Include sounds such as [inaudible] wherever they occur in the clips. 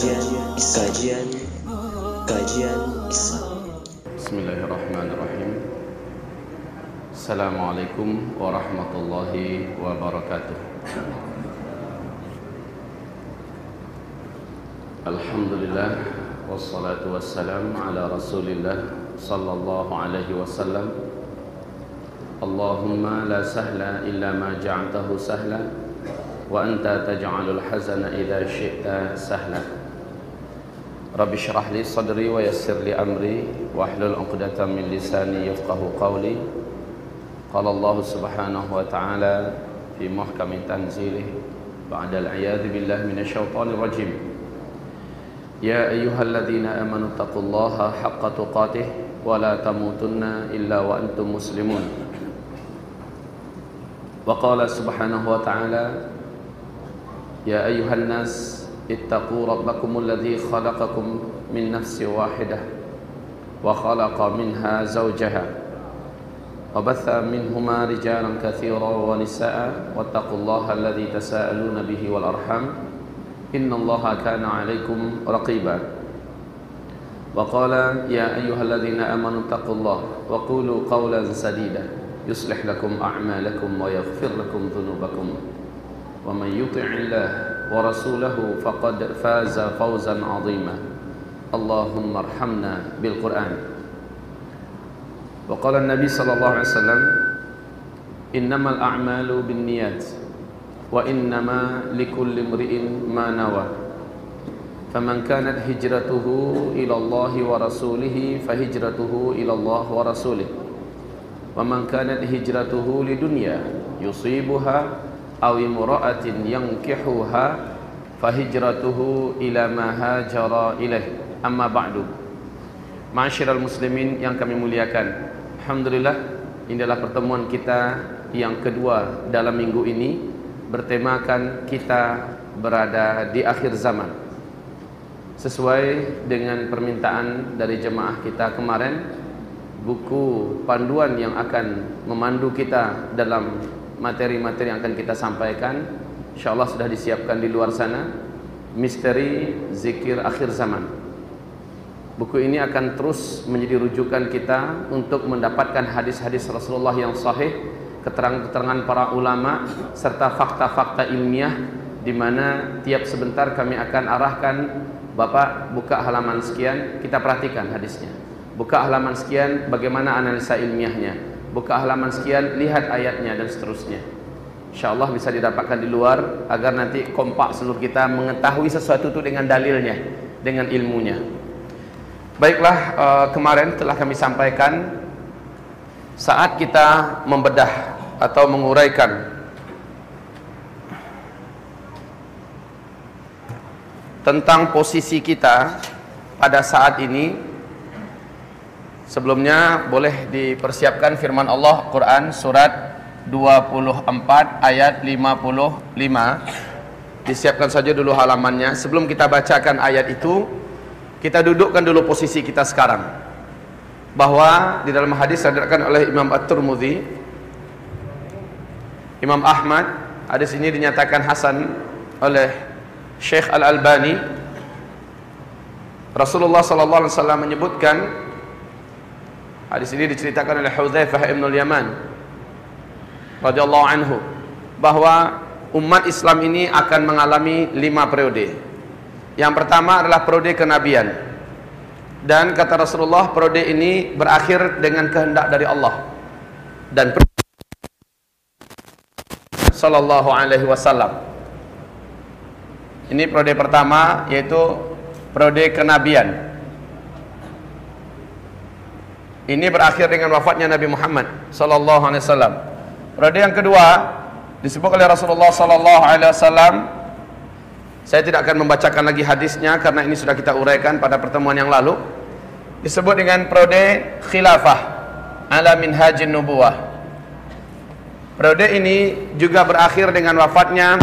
Kajian Kajian Kajian Islam Bismillahirrahmanirrahim Assalamualaikum warahmatullahi wabarakatuh Alhamdulillah Wassalatu wassalam ala rasulillah Sallallahu alaihi wasallam Allahumma la sahla illa ma ja'atahu sahla Wa anta taj'alul hazana idha syi'ta sahla Rabbi syrah li sadri wa yassir li amri wa hlul 'uqdatam min lisani yafqahu qawli. Qala Allah Subhanahu wa ta'ala fi muhkami tanzilih ba'da al-'iyad billahi minasyaitonir rajim. Ya ayyuhalladzina amanu taqullaha haqqa tuqatih wa la tamutunna illa wa antum muslimun. Wa qala subhanahu اتقوا ربكم الذي خلقكم من نفس واحدة وخلق منها زوجها وبث منهما رجالا كثيرا ونساء واتقوا الله الذي تساءلون به والأرحام إن الله كان عليكم رقيبا وقال يا أيها الذين آمنوا اتقوا الله وقولوا قولا سديدا يصلح لكم أعمالكم ويغفر لكم ذنوبكم ومن يطع الله ورسوله فقد فاز فوزا عظيما. اللهم ارحمنا بالقرآن. وقال النبي صلى الله عليه وسلم إنما الأعمال بالنيات وإنما لكل امرئ ما نوى. فمن كانت هجرته إلى الله ورسوله فهجرته إلى الله ورسوله. ومن كانت هجرته لدنيا يصيبها aw imra'atin yankihuha fahijratuhu ila ma hajara ilaih. Amma ba'du. Ma'asyiral muslimin yang kami muliakan Alhamdulillah ini adalah pertemuan kita yang kedua dalam minggu ini bertemakan kita berada di akhir zaman. Sesuai dengan permintaan dari jemaah kita kemarin buku panduan yang akan memandu kita dalam materi-materi yang akan kita sampaikan insyaallah sudah disiapkan di luar sana. Misteri zikir akhir zaman. Buku ini akan terus menjadi rujukan kita untuk mendapatkan hadis-hadis Rasulullah yang sahih keterangan-keterangan para ulama serta fakta-fakta ilmiah di mana tiap sebentar kami akan arahkan Bapak buka halaman sekian. Kita perhatikan hadisnya. Buka halaman sekian bagaimana analisa ilmiahnya buka halaman sekian, lihat ayatnya dan seterusnya. InsyaAllah bisa didapatkan di luar agar nanti kompak seluruh kita mengetahui sesuatu itu dengan dalilnya, dengan ilmunya. Baiklah, uh, kemarin telah kami sampaikan saat kita membedah atau menguraikan tentang posisi kita pada saat ini Sebelumnya boleh dipersiapkan firman Allah Quran surat 24 ayat 55 Disiapkan saja dulu halamannya. Sebelum kita bacakan ayat itu Kita dudukkan dulu posisi kita sekarang. Bahwa di dalam hadis diriwayatkan oleh Imam At-Tirmidzi Imam Ahmad Hadis ini dinyatakan Hasan oleh Syekh Al-Albani. Rasulullah wasallam menyebutkan Hadis ini diceritakan oleh Hudzaifah bin Yaman radhiyallahu anhu bahwa umat Islam ini akan mengalami lima periode. Yang pertama adalah periode kenabian. Dan kata Rasulullah, periode ini berakhir dengan kehendak dari Allah. Dan sallallahu alaihi wasallam. Ini periode pertama yaitu periode kenabian. Ini berakhir dengan wafatnya Nabi Muhammad sallallahu alaihi wasallam. Periode yang kedua disebut oleh Rasulullah sallallahu alaihi wasallam saya tidak akan membacakan lagi hadisnya karena ini sudah kita uraikan pada pertemuan yang lalu. Disebut dengan periode khilafah ala minhajin nubuwah. Periode ini juga berakhir dengan wafatnya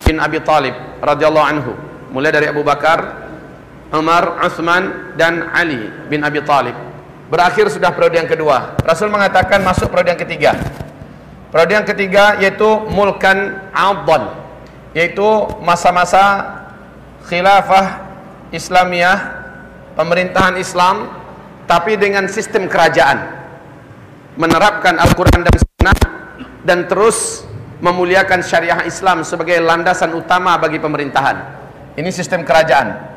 bin Abi Talib radhiyallahu anhu. Mulai dari Abu Bakar, Umar, Utsman dan Ali bin Abi Talib. Berakhir sudah periode yang kedua. Rasul mengatakan masuk periode yang ketiga. Periode yang ketiga yaitu mulkan adhan, yaitu masa-masa khilafah Islamiyah, pemerintahan Islam tapi dengan sistem kerajaan. Menerapkan Al-Qur'an dan Sunnah dan terus memuliakan syariah Islam sebagai landasan utama bagi pemerintahan. Ini sistem kerajaan.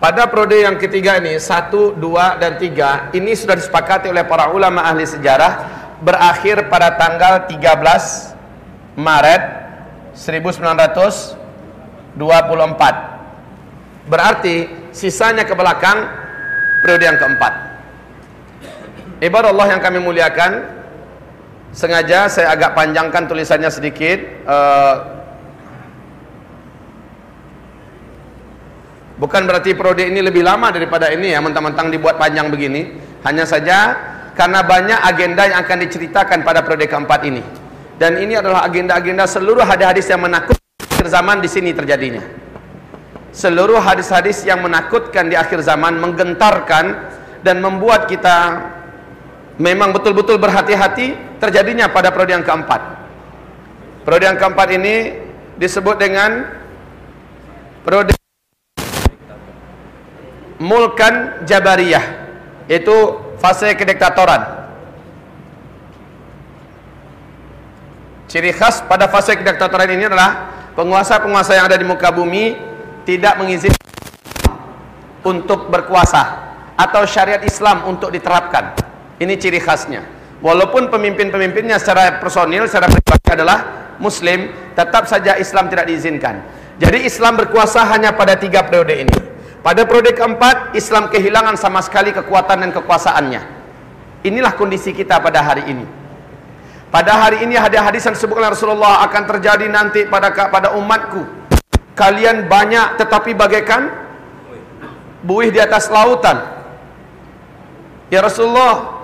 Pada periode yang ketiga ini, satu, dua, dan tiga, ini sudah disepakati oleh para ulama ahli sejarah berakhir pada tanggal 13 Maret 1924. Berarti sisanya ke belakang periode yang keempat. Ibarat Allah yang kami muliakan, sengaja saya agak panjangkan tulisannya sedikit. Uh, Bukan berarti periode ini lebih lama daripada ini ya, mentang-mentang dibuat panjang begini. Hanya saja karena banyak agenda yang akan diceritakan pada periode keempat ini. Dan ini adalah agenda-agenda seluruh hadis-hadis yang menakutkan akhir zaman di sini terjadinya. Seluruh hadis-hadis yang menakutkan di akhir zaman menggentarkan dan membuat kita memang betul-betul berhati-hati terjadinya pada periode yang keempat. Periode yang keempat ini disebut dengan periode mulkan jabariyah itu fase kediktatoran ciri khas pada fase kediktatoran ini adalah penguasa-penguasa yang ada di muka bumi tidak mengizinkan untuk berkuasa atau syariat Islam untuk diterapkan. Ini ciri khasnya. Walaupun pemimpin-pemimpinnya secara personil secara pribadi adalah muslim tetap saja Islam tidak diizinkan. Jadi Islam berkuasa hanya pada tiga periode ini pada periode keempat, Islam kehilangan sama sekali kekuatan dan kekuasaannya. Inilah kondisi kita pada hari ini. Pada hari ini ada hadis yang disebutkan Rasulullah akan terjadi nanti pada pada umatku. Kalian banyak tetapi bagaikan buih di atas lautan. Ya Rasulullah,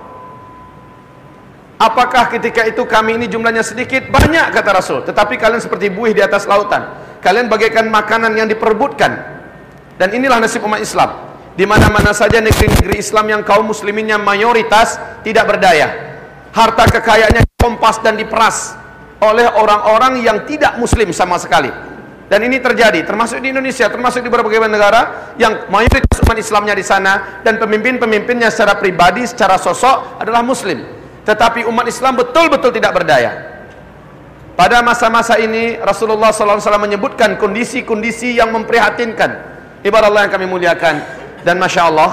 apakah ketika itu kami ini jumlahnya sedikit? Banyak kata Rasul, tetapi kalian seperti buih di atas lautan. Kalian bagaikan makanan yang diperbutkan dan inilah nasib umat Islam. Di mana-mana saja negeri-negeri Islam yang kaum musliminnya mayoritas tidak berdaya. Harta kekayaannya kompas dan diperas oleh orang-orang yang tidak muslim sama sekali. Dan ini terjadi termasuk di Indonesia, termasuk di beberapa negara yang mayoritas umat Islamnya di sana dan pemimpin-pemimpinnya secara pribadi, secara sosok adalah muslim. Tetapi umat Islam betul-betul tidak berdaya. Pada masa-masa ini Rasulullah SAW menyebutkan kondisi-kondisi yang memprihatinkan Ibarat Allah yang kami muliakan dan masya Allah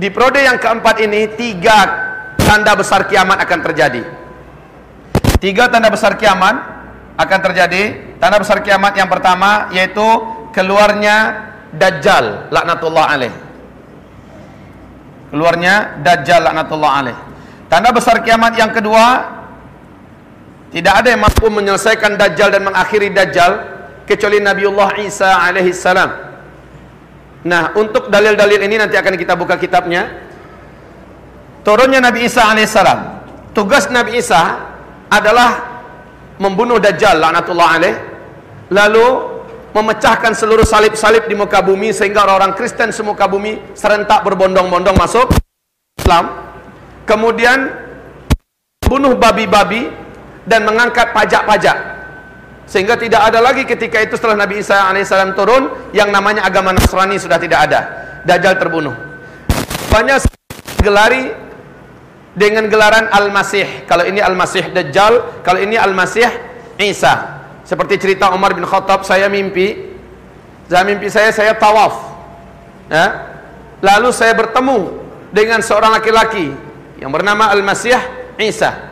di periode yang keempat ini tiga tanda besar kiamat akan terjadi. Tiga tanda besar kiamat akan terjadi. Tanda besar kiamat yang pertama yaitu keluarnya Dajjal laknatullah alaih. Keluarnya Dajjal laknatullah alaih. Tanda besar kiamat yang kedua tidak ada yang mampu menyelesaikan Dajjal dan mengakhiri Dajjal kecuali Nabiullah Isa alaihi salam. Nah, untuk dalil-dalil ini nanti akan kita buka kitabnya. Turunnya Nabi Isa alaihissalam. Tugas Nabi Isa adalah membunuh Dajjal laknatullah alaih. Lalu memecahkan seluruh salib-salib di muka bumi sehingga orang-orang Kristen semuka bumi serentak berbondong-bondong masuk Islam. Kemudian bunuh babi-babi dan mengangkat pajak-pajak sehingga tidak ada lagi ketika itu setelah Nabi Isa alaihissalam turun yang namanya agama Nasrani sudah tidak ada. Dajjal terbunuh. Banyak gelari dengan gelaran Al-Masih. Kalau ini Al-Masih Dajjal, kalau ini Al-Masih Isa. Seperti cerita Umar bin Khattab, saya mimpi. Saya mimpi saya saya tawaf. Ya. Lalu saya bertemu dengan seorang laki-laki yang bernama Al-Masih Isa.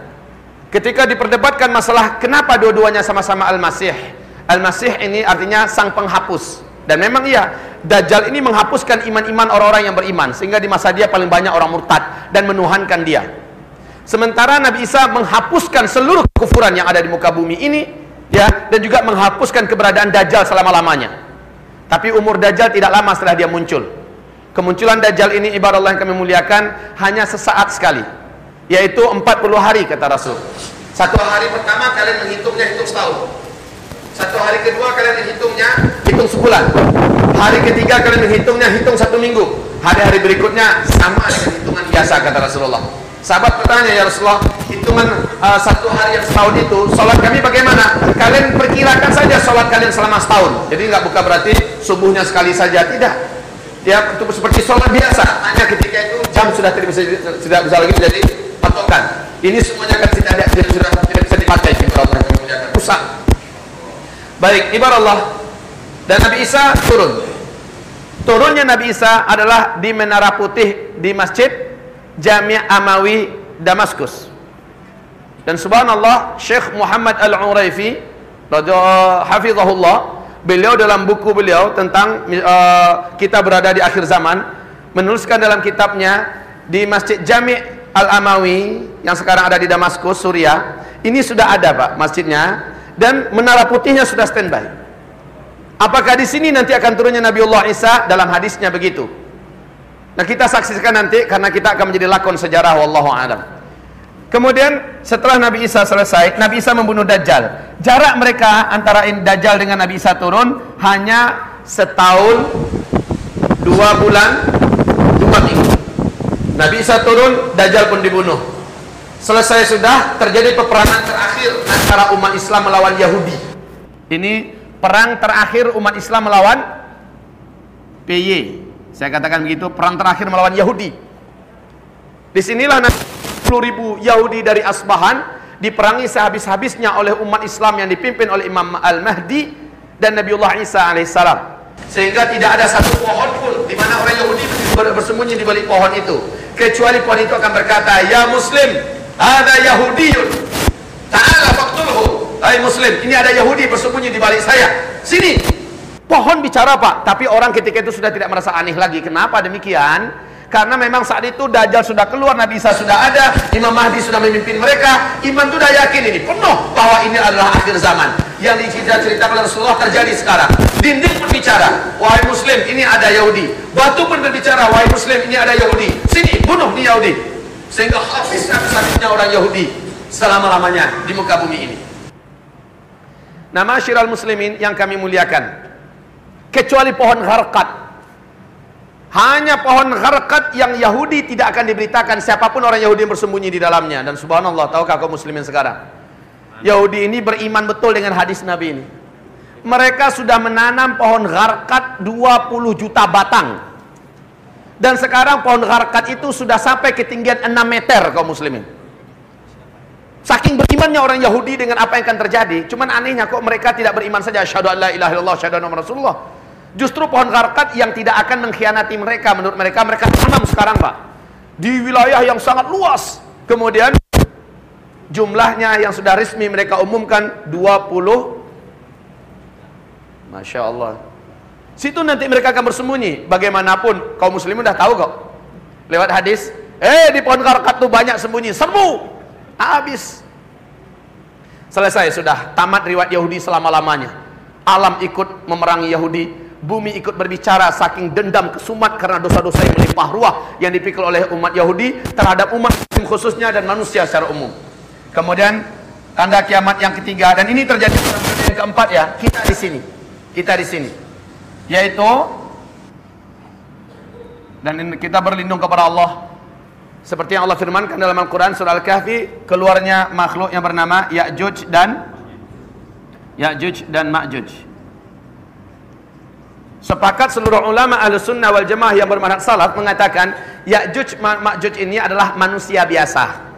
Ketika diperdebatkan masalah kenapa dua-duanya sama-sama Al-Masih. Al-Masih ini artinya sang penghapus. Dan memang iya, Dajjal ini menghapuskan iman-iman orang-orang yang beriman sehingga di masa dia paling banyak orang murtad dan menuhankan dia. Sementara Nabi Isa menghapuskan seluruh kekufuran yang ada di muka bumi ini ya dan juga menghapuskan keberadaan Dajjal selama-lamanya. Tapi umur Dajjal tidak lama setelah dia muncul. Kemunculan Dajjal ini ibarat Allah yang kami muliakan hanya sesaat sekali yaitu 40 hari kata Rasul. Satu hari pertama kalian menghitungnya hitung setahun. Satu hari kedua kalian menghitungnya hitung sebulan. Hari ketiga kalian menghitungnya hitung satu minggu. Hari-hari berikutnya sama dengan hitungan biasa kata Rasulullah. Sahabat bertanya ya Rasulullah, hitungan uh, satu hari yang setahun itu, sholat kami bagaimana? Kalian perkirakan saja sholat kalian selama setahun. Jadi nggak buka berarti subuhnya sekali saja, tidak. Ya itu seperti sholat biasa. Hanya ketika itu jam sudah tidak bisa tidak bisa lagi menjadi patokan. Ini semuanya kan tidak ada sudah tidak bisa dipakai jika Allah. Rusak. Baik, ibarat Allah dan Nabi Isa turun. Turunnya Nabi Isa adalah di Menara Putih di Masjid Jami' Amawi Damaskus. Dan subhanallah Syekh Muhammad Al-Uraifi hafizahullah beliau dalam buku beliau tentang uh, kita berada di akhir zaman menuliskan dalam kitabnya di Masjid Jami' Al-Amawi yang sekarang ada di Damaskus, Suriah. Ini sudah ada, Pak, masjidnya dan menara putihnya sudah standby. Apakah di sini nanti akan turunnya Nabiullah Isa dalam hadisnya begitu? Nah kita saksikan nanti karena kita akan menjadi lakon sejarah wallahu alam. Kemudian setelah Nabi Isa selesai, Nabi Isa membunuh Dajjal. Jarak mereka antara Dajjal dengan Nabi Isa turun hanya setahun, dua bulan, dua minggu. Nabi Isa turun, Dajjal pun dibunuh. Selesai sudah terjadi peperangan terakhir antara umat Islam melawan Yahudi. Ini perang terakhir umat Islam melawan PY saya katakan begitu, perang terakhir melawan Yahudi. Di sinilah 10 ribu Yahudi dari Asbahan diperangi sehabis-habisnya oleh umat Islam yang dipimpin oleh Imam Al-Mahdi dan Nabiullah Isa alaihissalam. Sehingga tidak ada satu pohon pun di mana orang Yahudi bersembunyi di balik pohon itu. Kecuali pohon itu akan berkata, Ya Muslim, ada Yahudiyun. Ta'ala faktulhu. Hai Muslim, ini ada Yahudi bersembunyi di balik saya. Sini, Pohon bicara Pak, tapi orang ketika itu sudah tidak merasa aneh lagi. Kenapa demikian? Karena memang saat itu Dajjal sudah keluar, Nabi Isa sudah ada, Imam Mahdi sudah memimpin mereka. Iman sudah yakin ini, penuh bahwa ini adalah akhir zaman. Yang diceritakan Rasulullah terjadi sekarang. Dinding berbicara, wahai Muslim, ini ada Yahudi. Batu pun berbicara, wahai Muslim, ini ada Yahudi. Sini, bunuh nih Yahudi. Sehingga habis habisnya orang Yahudi selama-lamanya di muka bumi ini. Nama syiral muslimin yang kami muliakan kecuali pohon harkat hanya pohon harkat yang Yahudi tidak akan diberitakan siapa pun orang Yahudi yang bersembunyi di dalamnya. Dan subhanallah tahukah kaum muslimin sekarang? Yahudi ini beriman betul dengan hadis Nabi ini. Mereka sudah menanam pohon harkat 20 juta batang. Dan sekarang pohon harkat itu sudah sampai ketinggian 6 meter kaum muslimin. Saking berimannya orang Yahudi dengan apa yang akan terjadi, cuman anehnya kok mereka tidak beriman saja. Syahadu an la ilaha illallah syahadu anna rasulullah. Justru pohon karkat yang tidak akan mengkhianati mereka menurut mereka mereka tanam sekarang Pak. Di wilayah yang sangat luas. Kemudian jumlahnya yang sudah resmi mereka umumkan 20 Masya Allah. Situ nanti mereka akan bersembunyi. Bagaimanapun kaum muslimin sudah tahu kok. Lewat hadis Eh di pohon karkat tuh banyak sembunyi. Serbu! Habis. Selesai sudah. Tamat riwayat Yahudi selama-lamanya. Alam ikut memerangi Yahudi bumi ikut berbicara saking dendam kesumat karena dosa-dosa yang melimpah ruah yang dipikul oleh umat Yahudi terhadap umat khususnya dan manusia secara umum. Kemudian tanda kiamat yang ketiga dan ini terjadi pada yang keempat ya kita di sini. Kita di sini. Yaitu dan kita berlindung kepada Allah. Seperti yang Allah firmankan dalam Al-Quran surah Al-Kahfi keluarnya makhluk yang bernama Ya'juj dan Ya'juj dan Ma'juj Sepakat seluruh ulama ahli sunnah wal jamaah yang bermanhaj salaf mengatakan Ya'juj Ma'juj ini adalah manusia biasa.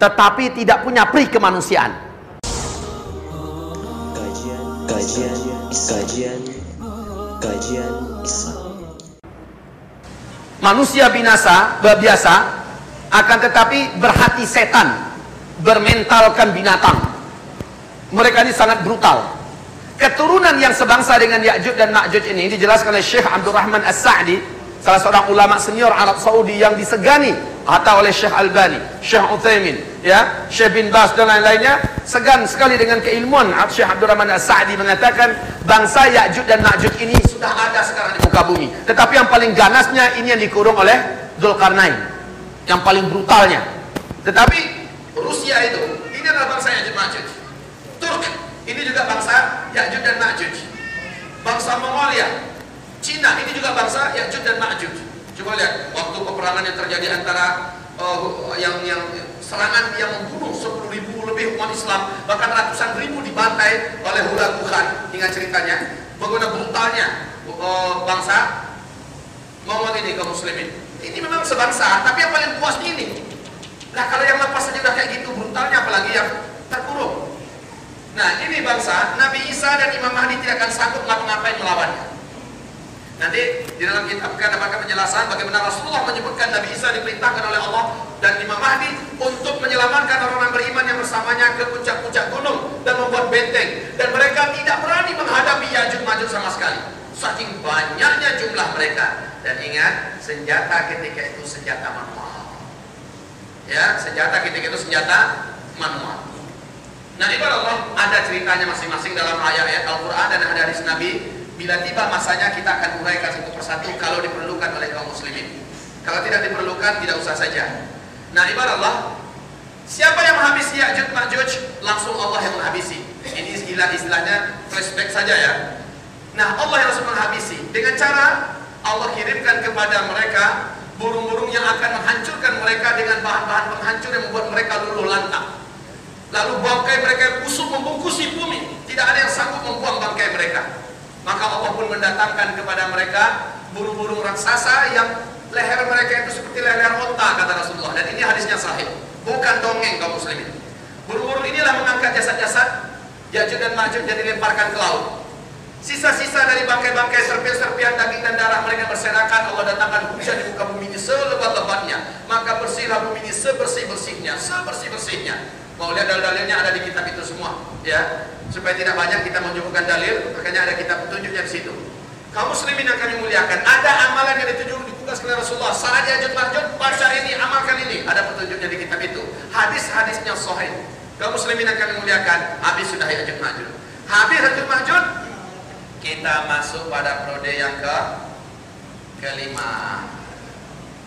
Tetapi tidak punya pri kemanusiaan. Kajian, kajian, kajian, kajian Islam. Manusia binasa, biasa akan tetapi berhati setan, bermentalkan binatang. Mereka ini sangat brutal keturunan yang sebangsa dengan Ya'juj dan Ma'juj ini dijelaskan oleh Syekh Abdul Rahman As-Sa'di salah seorang ulama senior Arab Saudi yang disegani hatta oleh Syekh Albani, Syekh Uthaymin, ya, Syekh bin Bas dan lain-lainnya segan sekali dengan keilmuan. Syekh Abdul Rahman As-Sa'di mengatakan bangsa Ya'juj dan Ma'juj ini sudah ada sekarang di muka bumi. Tetapi yang paling ganasnya ini yang dikurung oleh Zulkarnain yang paling brutalnya. Tetapi Rusia itu ini adalah bangsa Ya'juj Ma'juj ini juga bangsa Ya'juj dan Ma'juj. Bangsa Mongolia, Cina ini juga bangsa Ya'juj dan Ma'juj. Coba lihat waktu peperangan yang terjadi antara uh, yang yang serangan yang membunuh 10 ribu lebih umat Islam bahkan ratusan ribu dibantai oleh Hula Tuhan. Hingga ceritanya? Bagaimana brutalnya uh, bangsa Muhammad ini kaum muslimin. Ini memang sebangsa tapi yang paling puas ini. Nah kalau yang lepas saja udah kayak gitu brutalnya apalagi yang nah ini bangsa Nabi Isa dan Imam Mahdi tidak akan sanggup ngapa-ngapain melawannya. Nanti di dalam kitab akan dapatkan penjelasan bagaimana Rasulullah menyebutkan Nabi Isa diperintahkan oleh Allah dan Imam Mahdi untuk menyelamatkan orang-orang beriman yang bersamanya ke puncak-puncak gunung dan membuat benteng. Dan mereka tidak berani menghadapi Yajud Majud sama sekali. Saking banyaknya jumlah mereka. Dan ingat senjata ketika itu senjata manual. Ya senjata ketika itu senjata manual nah ibarat Allah ada ceritanya masing-masing dalam ayat-ayat Al-Quran dan hadis Nabi Bila tiba masanya kita akan uraikan satu persatu kalau diperlukan oleh kaum muslimin. Kalau tidak diperlukan tidak usah saja. Nah, ibarat Allah, siapa yang menghabisi Ya'juj Ma'juj? Langsung Allah yang menghabisi. Ini istilah-istilahnya flashback saja ya. Nah, Allah yang langsung menghabisi dengan cara Allah kirimkan kepada mereka burung-burung yang akan menghancurkan mereka dengan bahan-bahan penghancur yang membuat mereka luluh lantak. Lalu bangkai mereka busuk membungkusi bumi. Tidak ada yang sanggup membuang bangkai mereka. Maka Allah pun mendatangkan kepada mereka burung-burung raksasa yang leher mereka itu seperti leher onta kata Rasulullah. Dan ini hadisnya sahih. Bukan dongeng kaum muslimin. Burung-burung inilah mengangkat jasad-jasad Ya'juj dan Ma'juj dan dilemparkan ke laut. Sisa-sisa dari bangkai-bangkai serpian-serpian daging dan darah mereka berserakan. Allah datangkan hujan di muka bumi ini selebat-lebatnya. Maka bersihlah bumi ini sebersih-bersihnya sebersih-bersihnya mau lihat dalil-dalilnya ada di kitab itu semua ya. Supaya tidak banyak kita menyebutkan dalil makanya ada kitab petunjuknya di situ. Kaum muslimin yang kami ada amalan yang ditunjuk ditugas oleh Rasulullah. Saat diajut lanjut baca ini amalkan ini. Ada petunjuknya di kitab itu. Hadis-hadisnya sahih. Kaum muslimin yang kami habis sudah ajut majud habis ajut majud kita masuk pada prode yang ke kelima.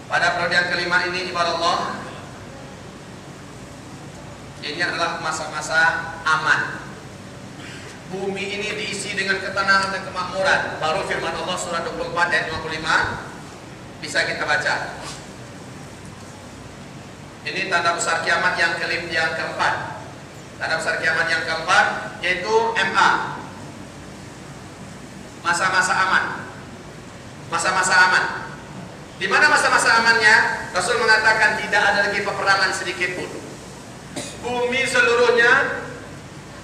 Pada prode yang kelima ini ibarat Allah ini adalah masa-masa aman bumi ini diisi dengan ketenangan dan kemakmuran. Baru firman Allah surah 24 ayat 55 bisa kita baca. Ini tanda besar kiamat yang kelim yang keempat. Tanda besar kiamat yang keempat yaitu MA. Masa-masa aman. Masa-masa aman. Di mana masa-masa amannya? Rasul mengatakan tidak ada lagi peperangan sedikit pun. Bumi seluruhnya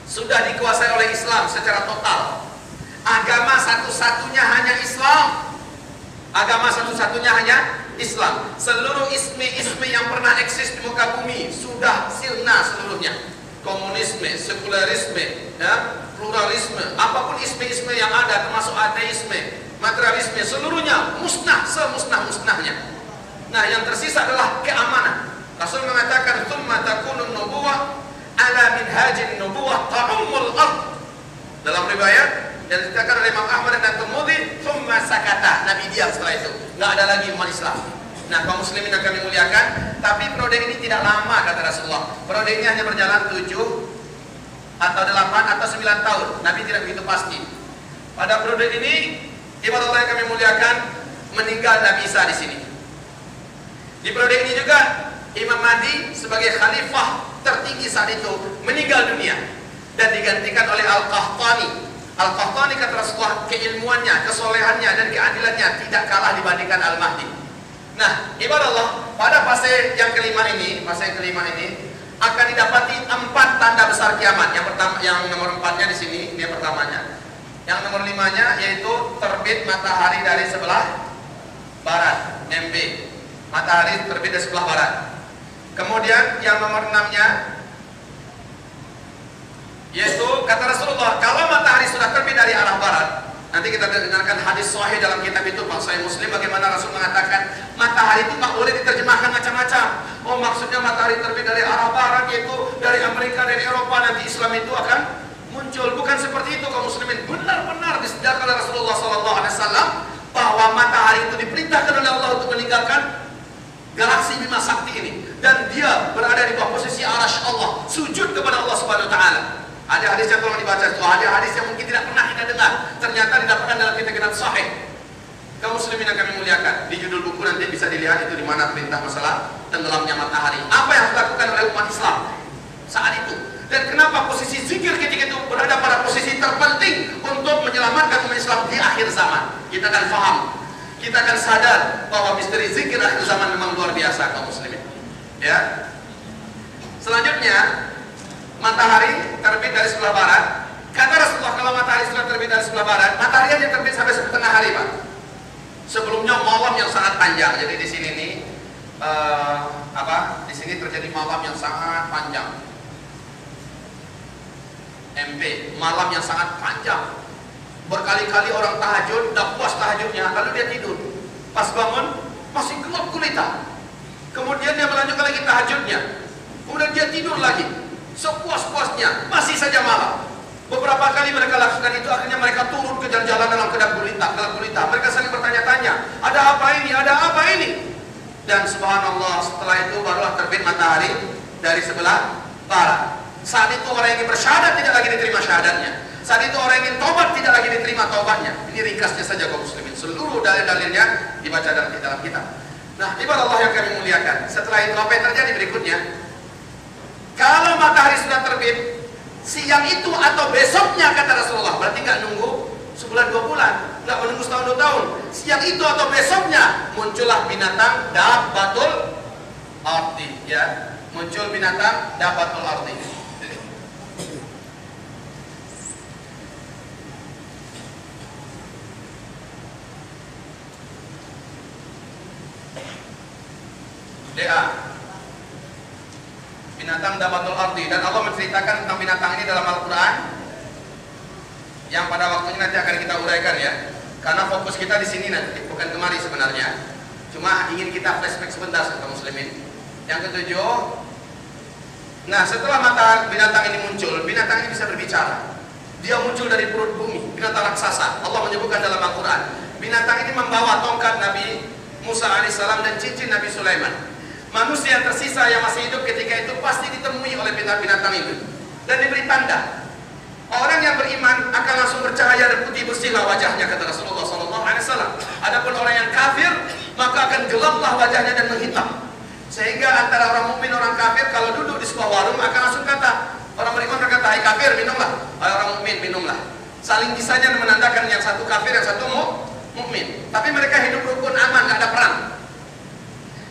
sudah dikuasai oleh Islam secara total. Agama satu-satunya hanya Islam. Agama satu-satunya hanya Islam. Seluruh ismi-ismi yang pernah eksis di muka bumi sudah sirna seluruhnya. Komunisme, sekularisme, ya, pluralisme, apa pun ismi-ismi yang ada termasuk ateisme, materialisme, seluruhnya musnah, semusnah-musnahnya. Nah, yang tersisa adalah keamanan. Rasul mengatakan, "Tsumma takunun nubuwah ala minhajin nubuwah ta'ummul ard. Dalam riwayat yang dikatakan oleh Imam Ahmad dan Tirmidzi thumma sakata. Nabi diam setelah itu. Nggak ada lagi umat Islam. Nah kaum muslimin yang kami muliakan tapi periode ini tidak lama kata Rasulullah. Periode ini hanya berjalan 7 atau 8 atau 9 tahun. Nabi tidak begitu pasti. Pada periode ini ibarat Allah yang kami muliakan meninggal Nabi Isa di sini. Di periode ini juga Imam Mahdi sebagai khalifah tertinggi saat itu meninggal dunia dan digantikan oleh Al-Qahtani. Al-Qahtani kata Rasulullah keilmuannya, kesolehannya dan keadilannya tidak kalah dibandingkan Al-Mahdi. Nah, ibarat Allah pada fase yang kelima ini, fase yang kelima ini akan didapati empat tanda besar kiamat. Yang pertama, yang nomor empatnya di sini, ini yang pertamanya. Yang nomor limanya yaitu terbit matahari dari sebelah barat, MB. Matahari terbit dari sebelah barat. Kemudian yang nomor enamnya yaitu kata Rasulullah kalau matahari sudah terbit dari arah barat nanti kita dengarkan hadis sahih dalam kitab itu Pak Sahih Muslim bagaimana Rasul mengatakan matahari itu tak boleh diterjemahkan macam-macam. Oh maksudnya matahari terbit dari arah barat yaitu dari Amerika dari Eropa nanti Islam itu akan muncul. Bukan seperti itu kaum muslimin. Benar-benar disediakan oleh Rasulullah SAW bahwa matahari itu diperintahkan oleh Allah untuk meninggalkan galaksi Bima bawah posisi arash Allah sujud kepada Allah Subhanahu wa taala ada hadis yang tolong dibaca itu ada hadis yang mungkin tidak pernah kita dengar ternyata didapatkan dalam kitab-kitab sahih kaum muslimin yang kami muliakan di judul buku nanti bisa dilihat itu di mana perintah masalah tenggelamnya matahari. Apa yang dilakukan oleh umat Islam saat itu? Dan kenapa posisi zikir ketika itu berada pada posisi terpenting untuk menyelamatkan umat Islam di akhir zaman? Kita akan faham, kita akan sadar bahwa misteri zikir akhir zaman memang luar biasa kaum muslimin. Ya. Selanjutnya, matahari terbit dari sebelah barat. Kata Rasulullah kalau matahari sudah terbit dari sebelah barat, matahari hanya terbit sampai setengah hari, Pak. Sebelumnya malam yang sangat panjang. Jadi di sini nih uh, apa? Di sini terjadi malam yang sangat panjang. MP, malam yang sangat panjang. Berkali-kali orang tahajud, dah puas tahajudnya, lalu dia tidur. Pas bangun, masih gelap gulita. Kemudian dia melanjutkan lagi tahajudnya. Kemudian dia tidur lagi. Sepuas-puasnya, masih saja malam. Beberapa kali mereka lakukan itu, akhirnya mereka turun ke jalan-jalan dalam kedap gulita, kedap gulita. Mereka saling bertanya-tanya, ada apa ini, ada apa ini? Dan subhanallah, setelah itu barulah terbit matahari dari sebelah barat. Saat itu orang yang bersyahadat tidak lagi diterima syahadatnya. Saat itu orang yang tobat tidak lagi diterima tobatnya. Ini ringkasnya saja kaum muslimin. Seluruh dalil-dalilnya dibaca dalam kitab kita. Nah, ibadah Allah yang kami muliakan. Setelah itu apa yang terjadi berikutnya? Kalau matahari sudah terbit, siang itu atau besoknya kata Rasulullah, berarti nggak nunggu sebulan dua bulan, nggak menunggu setahun dua tahun. Siang itu atau besoknya muncullah binatang dabatul arti, ya, muncul binatang dabatul arti. DA binatang dabatul arti dan Allah menceritakan tentang binatang ini dalam Al-Quran yang pada waktunya nanti akan kita uraikan ya. Karena fokus kita di sini nanti bukan kemari sebenarnya. Cuma ingin kita flashback sebentar kaum muslimin. Yang ketujuh nah setelah mata binatang ini muncul binatang ini bisa berbicara. Dia muncul dari perut bumi binatang raksasa. Allah menyebutkan dalam Al-Quran binatang ini membawa tongkat Nabi Musa alaihissalam dan cincin Nabi Sulaiman manusia yang tersisa yang masih hidup ketika itu pasti ditemui oleh binatang-binatang itu. Dan diberi tanda. Orang yang beriman akan langsung bercahaya dan putih bersihlah wajahnya kata Rasulullah SAW adapun orang yang kafir maka akan gelaplah wajahnya dan menghitam. Sehingga antara orang mukmin orang kafir kalau duduk di sebuah warung akan langsung kata orang beriman berkata hai kafir minumlah. Hai orang mukmin minumlah. Saling bisanya menandakan yang satu kafir yang satu mukmin. Tapi mereka hidup rukun aman gak ada perang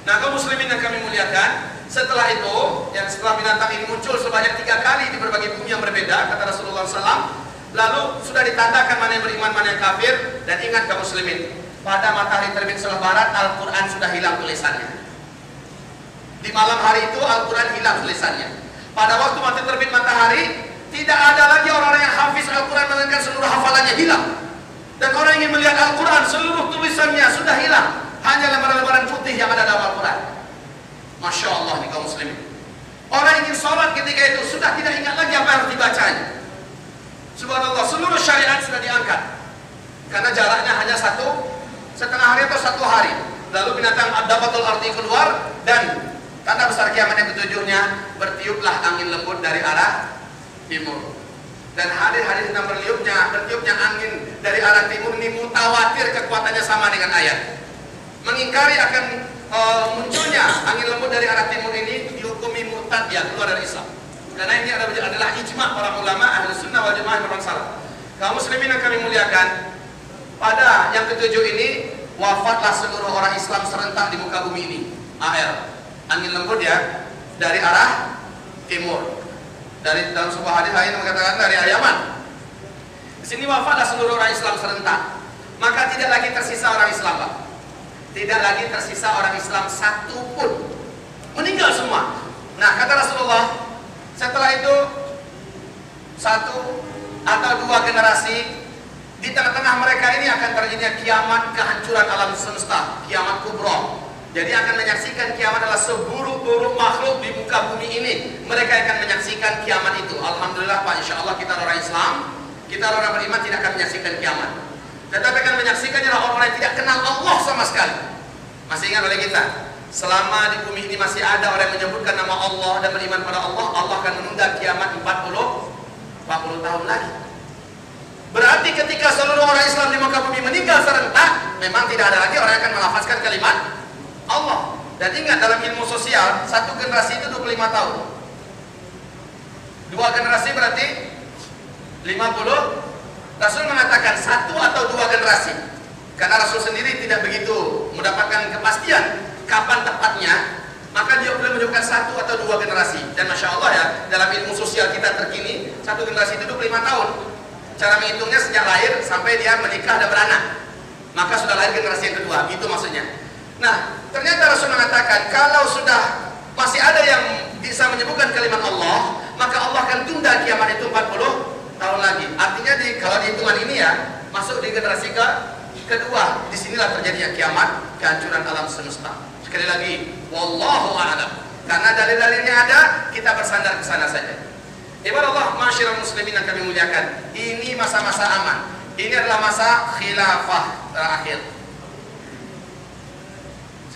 Nah kaum muslimin yang kami muliakan Setelah itu, yang setelah binatang ini muncul sebanyak tiga kali di berbagai bumi yang berbeda Kata Rasulullah SAW Lalu sudah ditandakan mana yang beriman, mana yang kafir Dan ingat kaum muslimin Pada matahari terbit sebelah barat, Al-Quran sudah hilang tulisannya. Di malam hari itu Al-Quran hilang tulisannya. Pada waktu mati terbit matahari Tidak ada lagi orang-orang yang hafiz Al-Quran Melainkan seluruh hafalannya hilang. Dan orang yang ingin melihat Al-Quran Seluruh tulisannya sudah hilang hanya lembaran-lembaran putih yang ada dalam Al-Quran. Masya Allah nih kaum muslimin. Orang ingin sholat ketika itu sudah tidak ingat lagi apa yang harus dibacanya. Subhanallah, seluruh syariat sudah diangkat. Karena jaraknya hanya satu setengah hari atau satu hari. Lalu binatang Abdabatul Arti keluar dan tanda besar kiamat yang ketujuhnya bertiuplah angin lembut dari arah timur. Dan hadis-hadis tentang bertiupnya, bertiupnya angin dari arah timur ini mutawatir kekuatannya sama dengan ayat mengingkari akan uh, munculnya angin lembut dari arah timur ini dihukumi murtad ya keluar dari Islam. Karena ini adalah ijma para ulama ahli sunnah wal jamaah yang salaf kaum muslimin yang kami muliakan pada yang ketujuh ini wafatlah seluruh orang Islam serentak di muka bumi ini. AR angin lembut ya dari arah timur. Dari dalam sebuah hadis lain mengatakan dari Yaman. Di sini wafatlah seluruh orang Islam serentak. Maka tidak lagi tersisa orang Islam Pak tidak lagi tersisa orang Islam satu pun. Meninggal semua. Nah kata Rasulullah setelah itu satu atau dua generasi di tengah-tengah mereka ini akan terjadinya kiamat kehancuran alam semesta kiamat kubro. Jadi akan menyaksikan kiamat adalah seburuk-buruk makhluk di muka bumi ini. Mereka akan menyaksikan kiamat itu. Alhamdulillah Pak Insya Allah kita orang Islam kita orang beriman tidak akan menyaksikan kiamat tetapi akan menyaksikannya adalah orang yang tidak kenal Allah sama sekali. Masih ingat oleh kita? Selama di bumi ini masih ada orang yang menyebutkan nama Allah dan beriman pada Allah, Allah akan menunda kiamat 40 40 tahun lagi. Berarti ketika seluruh orang Islam di muka bumi meninggal serentak, memang tidak ada lagi orang yang akan melafazkan kalimat Allah. Dan ingat dalam ilmu sosial, satu generasi itu 25 tahun. Dua generasi berarti 50. Rasul mengatakan satu atau dua generasi. Karena Rasul sendiri tidak begitu mendapatkan kepastian kapan tepatnya, maka dia boleh menyebutkan satu atau dua generasi. Dan masya Allah ya, dalam ilmu sosial kita terkini, satu generasi itu 25 tahun. Cara menghitungnya sejak lahir sampai dia menikah dan beranak. Maka sudah lahir generasi yang kedua, itu maksudnya. Nah, ternyata Rasul mengatakan kalau sudah masih ada yang bisa menyebutkan kalimat Allah, maka Allah akan tunda kiamat itu 40 tahun lagi. Artinya di kalau di hitungan ini ya, masuk di generasi ke kedua. Di sinilah terjadinya kiamat, kehancuran alam semesta. Sekali lagi, wallahu a'lam. Karena dalil-dalilnya ada, kita bersandar ke sana saja. Ibarat Allah, masyiral muslimin yang kami muliakan. Ini masa-masa aman. Ini adalah masa khilafah terakhir.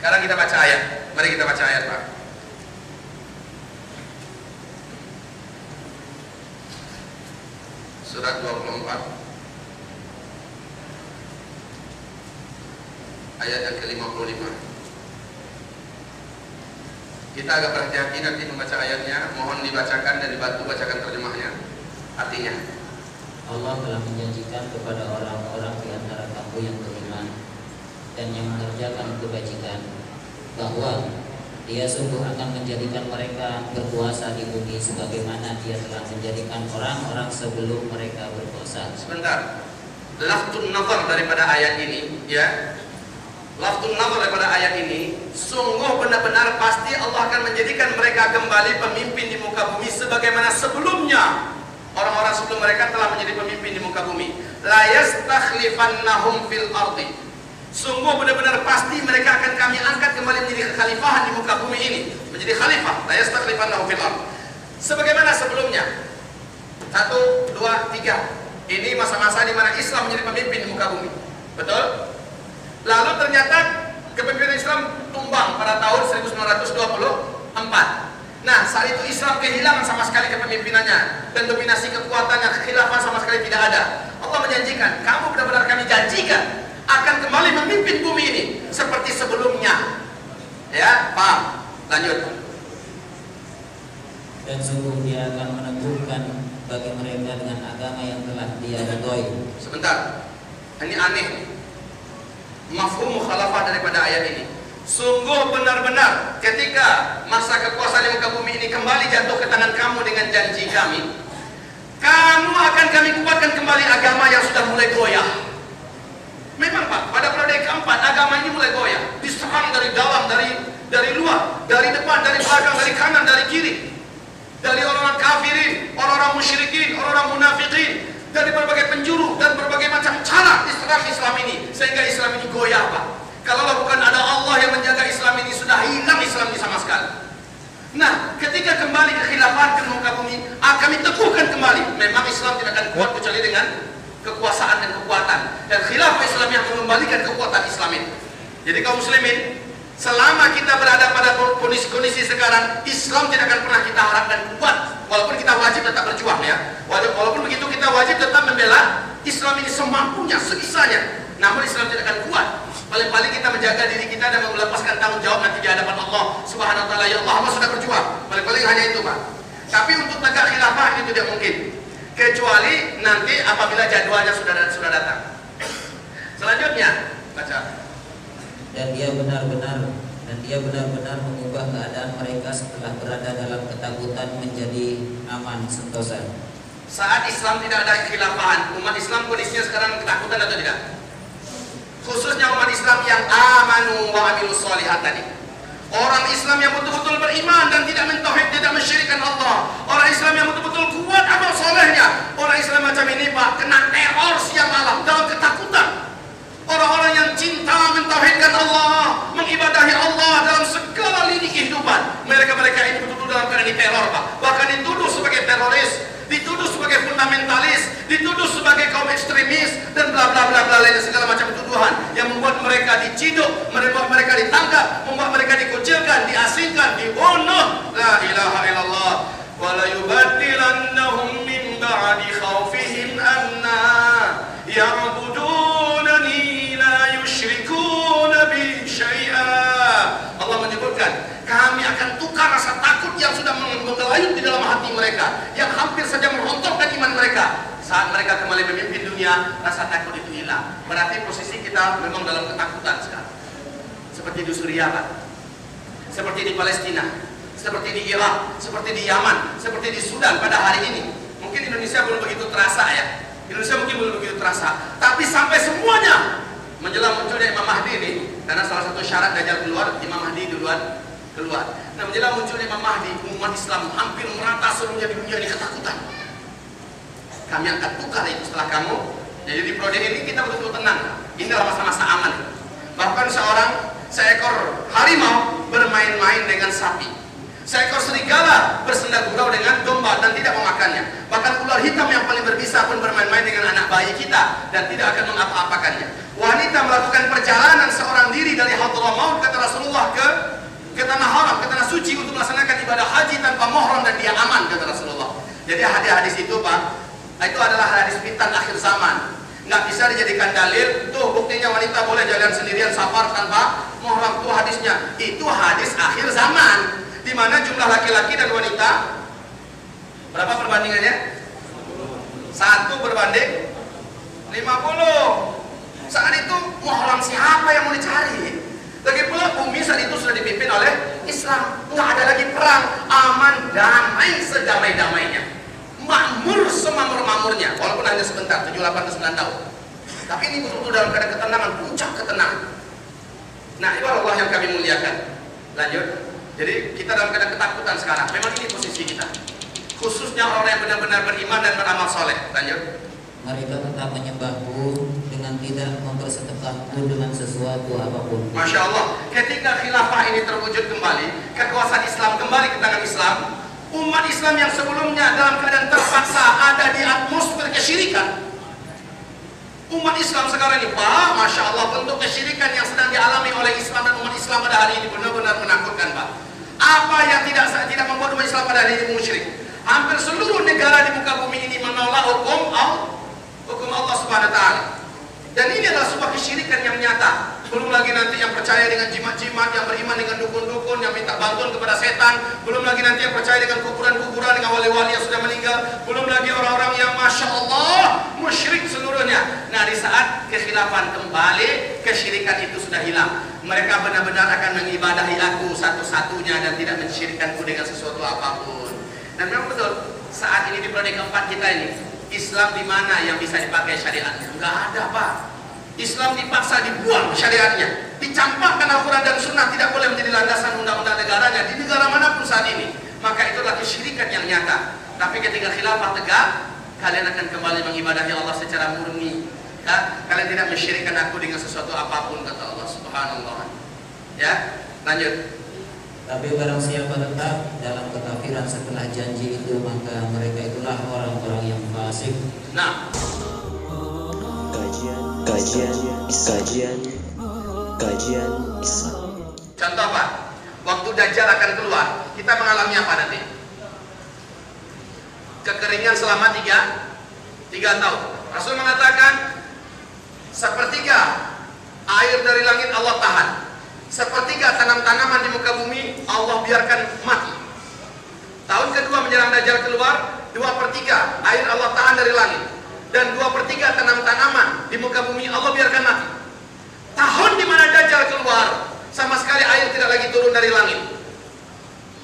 Sekarang kita baca ayat. Mari kita baca ayat, Pak. Surat 24 Ayat yang ke-55 Kita agak berhati-hati nanti membaca ayatnya. Mohon dibacakan dan dibantu bacakan terjemahnya. Artinya Allah telah menjanjikan kepada orang-orang di antara kamu yang beriman dan yang mengerjakan kebajikan bahwa dia sungguh akan menjadikan mereka berkuasa di bumi sebagaimana dia telah menjadikan orang-orang sebelum mereka berkuasa. Sebentar Laftun nazar daripada ayat ini Ya Laftun nazar daripada ayat ini Sungguh benar-benar pasti Allah akan menjadikan mereka kembali pemimpin di muka bumi Sebagaimana sebelumnya Orang-orang sebelum mereka telah menjadi pemimpin di muka bumi. La yastakhlifannahum fil ardi. Sungguh benar-benar pasti mereka akan kami angkat kembali menjadi kekhalifahan di muka bumi ini, menjadi khalifah. La fil ardi. Sebagaimana sebelumnya. Satu, dua, tiga. Ini masa-masa di mana Islam menjadi pemimpin di muka bumi. Betul? Lalu ternyata kepemimpinan Islam tumbang pada tahun 1924. Nah, saat itu Islam kehilangan sama sekali kepemimpinannya dan dominasi kekuatan yang khilafah sama sekali tidak ada. Allah menjanjikan, kamu benar-benar kami janjikan akan kembali memimpin bumi ini seperti sebelumnya. Ya, paham? Lanjut. Dan sungguh dia akan meneguhkan bagi mereka dengan agama yang telah dia ridhoi. Sebentar. Ini aneh. Mafhum mukhalafah daripada ayat ini. Sungguh benar-benar ketika masa kekuasaan di muka bumi ini kembali jatuh ke tangan kamu dengan janji kami, kamu akan kami kuatkan kembali agama yang sudah mulai goyah. Memang Pak, pada periode keempat agama ini mulai goyah, diserang dari dalam, dari dari luar, dari depan, dari belakang, dari kanan, dari kiri, dari orang-orang kafirin, orang-orang musyrikin, orang-orang munafikin, dari berbagai penjuru dan berbagai macam cara diserang Islam ini sehingga Islam ini goyah Pak. Kalau bukan ada Allah yang menjaga Islam ini sudah hilang Islam ini sama sekali. Nah, ketika kembali ke khilafah ke muka bumi, ah, kami teguhkan kembali. Memang Islam tidak akan kuat kecuali dengan kekuasaan dan kekuatan. Dan khilafah Islam yang mengembalikan kekuatan Islam itu. Jadi kaum muslimin, selama kita berada pada kondisi-kondisi sekarang, Islam tidak akan pernah kita harapkan kuat. Walaupun kita wajib tetap berjuang ya. Walaupun begitu kita wajib tetap membela Islam ini semampunya, sebisanya. Namun Islam tidak akan kuat Paling-paling kita menjaga diri kita dan melepaskan tanggung jawab nanti di hadapan Allah Subhanahu wa taala. Ya Allah, Allah sudah berjuang. Paling-paling hanya itu, Pak. Tapi untuk tegak khilafah itu tidak mungkin. Kecuali nanti apabila jadwalnya sudah sudah datang. Selanjutnya, baca. Dan dia benar-benar dan dia benar-benar mengubah keadaan mereka setelah berada dalam ketakutan menjadi aman sentosa. Saat Islam tidak ada khilafahan, umat Islam kondisinya sekarang ketakutan atau tidak? khususnya umat Islam yang amanu wa amilus solihat tadi. Orang Islam yang betul-betul beriman dan tidak mentauhid, tidak mensyirikan Allah. Orang Islam yang betul-betul kuat amal solehnya. Orang Islam macam ini Pak, kena teror siang malam dalam ketakutan. Orang-orang yang cinta mentauhidkan Allah, mengibadahi Allah dalam segala lini kehidupan. Mereka-mereka ini betul-betul dalam keadaan diteror Pak. Bahkan dituduh sebagai teroris, dituduh sebagai fundamentalis, dituduh sebagai kaum ekstremis dan bla bla bla bla lainnya segala macam tuduhan yang membuat mereka diciduk, membuat mereka ditangkap, membuat mereka dikucilkan, diasingkan, dibunuh. La ilaha illallah. Wala yubaddilannahum min ba'di khawfihim amna ya'budunani la yushrikuna bi syai'a. Allah menyebutkan kami akan tukar rasa takut yang sudah menggelayut di dalam hati mereka yang hampir saja merontokkan iman mereka. Saat mereka kembali memimpin dunia rasa takut itu hilang. Berarti posisi kita memang dalam ketakutan sekarang. Seperti di Suriah kan? seperti di Palestina. Seperti di Irak. Seperti di Yaman. Seperti di Sudan pada hari ini. Mungkin Indonesia belum begitu terasa ya. Indonesia mungkin belum begitu terasa. Tapi sampai semuanya menjelang munculnya Imam Mahdi ini karena salah satu syarat Dajjal keluar Imam Mahdi duluan keluar. Nah menjelang munculnya Imam Mahdi, umat Islam hampir merata seluruhnya di dunia ini ketakutan. Kami akan tukar itu setelah kamu. Jadi di prode ini kita betul-betul tenang. Inilah masa-masa aman. Bahkan seorang seekor harimau bermain-main dengan sapi. Seekor serigala bersenda gurau dengan domba dan tidak memakannya. Bahkan ular hitam yang paling berbisa pun bermain-main dengan anak bayi kita dan tidak akan mengapa-apakannya. Wanita melakukan perjalanan seorang diri dari Hadramaut kata Rasulullah ke ke tanah haram, ke tanah suci untuk melaksanakan ibadah haji tanpa mohon dan dia aman kata Rasulullah. Jadi hadis-hadis itu Pak, itu adalah hadis fitan akhir zaman. Nggak bisa dijadikan dalil, tuh buktinya wanita boleh jalan sendirian safar tanpa mohon tuh hadisnya. Itu hadis akhir zaman di mana jumlah laki-laki dan wanita berapa perbandingannya? Satu berbanding 50. Saat itu muhram siapa yang mau dicari? Lagi pula bumi saat itu sudah dipimpin oleh Islam. Nggak ada lagi perang, aman, damai, sedamai-damainya. Makmur semakmur-makmurnya, walaupun hanya sebentar, 7, 8, 9 tahun. Tapi ini betul-betul dalam keadaan ketenangan, puncak ketenangan. Nah, itu Allah yang kami muliakan. Lanjut. Jadi kita dalam keadaan ketakutan sekarang. Memang ini posisi kita. Khususnya orang yang benar-benar beriman dan beramal soleh. Lanjut. Mereka tetap menyembahku dengan tidak mempersetekahku dengan sesuatu apa pun. Masya Allah, ketika khilafah ini terwujud kembali, kekuasaan Islam kembali ke tangan Islam, umat Islam yang sebelumnya dalam keadaan terpaksa ada di atmosfer kesyirikan. Umat Islam sekarang ini, Pak, Masya Allah, bentuk kesyirikan yang sedang dialami oleh Islam dan umat Islam pada hari ini benar-benar menakutkan, Pak. Apa yang tidak tidak membuat umat Islam pada hari ini musyrik? Hampir seluruh negara di muka bumi ini menolak hukum Allah hukum Allah Subhanahu wa taala. Dan ini adalah sebuah kesyirikan yang nyata. Belum lagi nanti yang percaya dengan jimat-jimat, yang beriman dengan dukun-dukun, yang minta bantuan kepada setan. Belum lagi nanti yang percaya dengan kuburan-kuburan, dengan wali-wali yang sudah meninggal. Belum lagi orang-orang yang Masya Allah, musyrik seluruhnya. Nah di saat kekhilafan kembali, kesyirikan itu sudah hilang. Mereka benar-benar akan mengibadahi aku satu-satunya dan tidak mensyirikkanku dengan sesuatu apa pun. Dan memang betul, saat ini di periode keempat kita ini, Islam di mana yang bisa dipakai syariatnya? Enggak ada, Pak. Islam dipaksa dibuang syariatnya. Dicampakkan Al-Quran dan Sunnah tidak boleh menjadi landasan undang-undang negaranya di negara mana pun saat ini. Maka itu adalah kesyirikan yang nyata. Tapi ketika khilafah tegak, kalian akan kembali mengibadahi Allah secara murni. Ya? Kalian tidak mensyirikkan aku dengan sesuatu apa pun kata Allah Subhanallah. Ya, lanjut. Tapi barang siapa tetap dalam kekafiran setelah janji itu maka mereka itulah orang-orang yang fasik. Nah, kajian kajian kajian kajian Islam contoh apa? Waktu Dajjal akan keluar, kita mengalami apa nanti? Kekeringan selama tiga, tiga tahun. Rasul mengatakan, sepertiga air dari langit Allah tahan. Sepertiga tanam-tanaman di muka bumi Allah biarkan mati. Tahun kedua menjelang Dajjal keluar, dua per tiga air Allah tahan dari langit. Dan dua per tiga tanam-tanaman di muka bumi Allah biarkan mati. Tahun di mana Dajjal keluar, sama sekali air tidak lagi turun dari langit.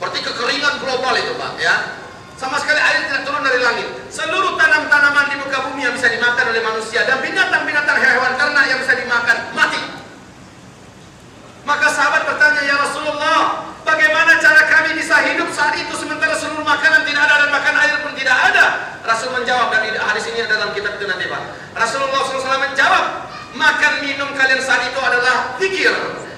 Berarti kekeringan global itu Pak ya. Sama sekali air tidak turun dari langit. Seluruh tanam-tanaman di muka bumi yang bisa dimakan oleh manusia dan binatang-binatang hewan ternak yang bisa dimakan mati. Maka sahabat bertanya, "Ya Rasulullah, bagaimana cara kami bisa hidup saat itu sementara seluruh makanan tidak ada dan makan air pun tidak ada?" Rasul menjawab dan hadis ini ada dalam kitab itu nanti, Pak. Rasulullah SAW menjawab, "Makan minum kalian saat itu adalah zikir."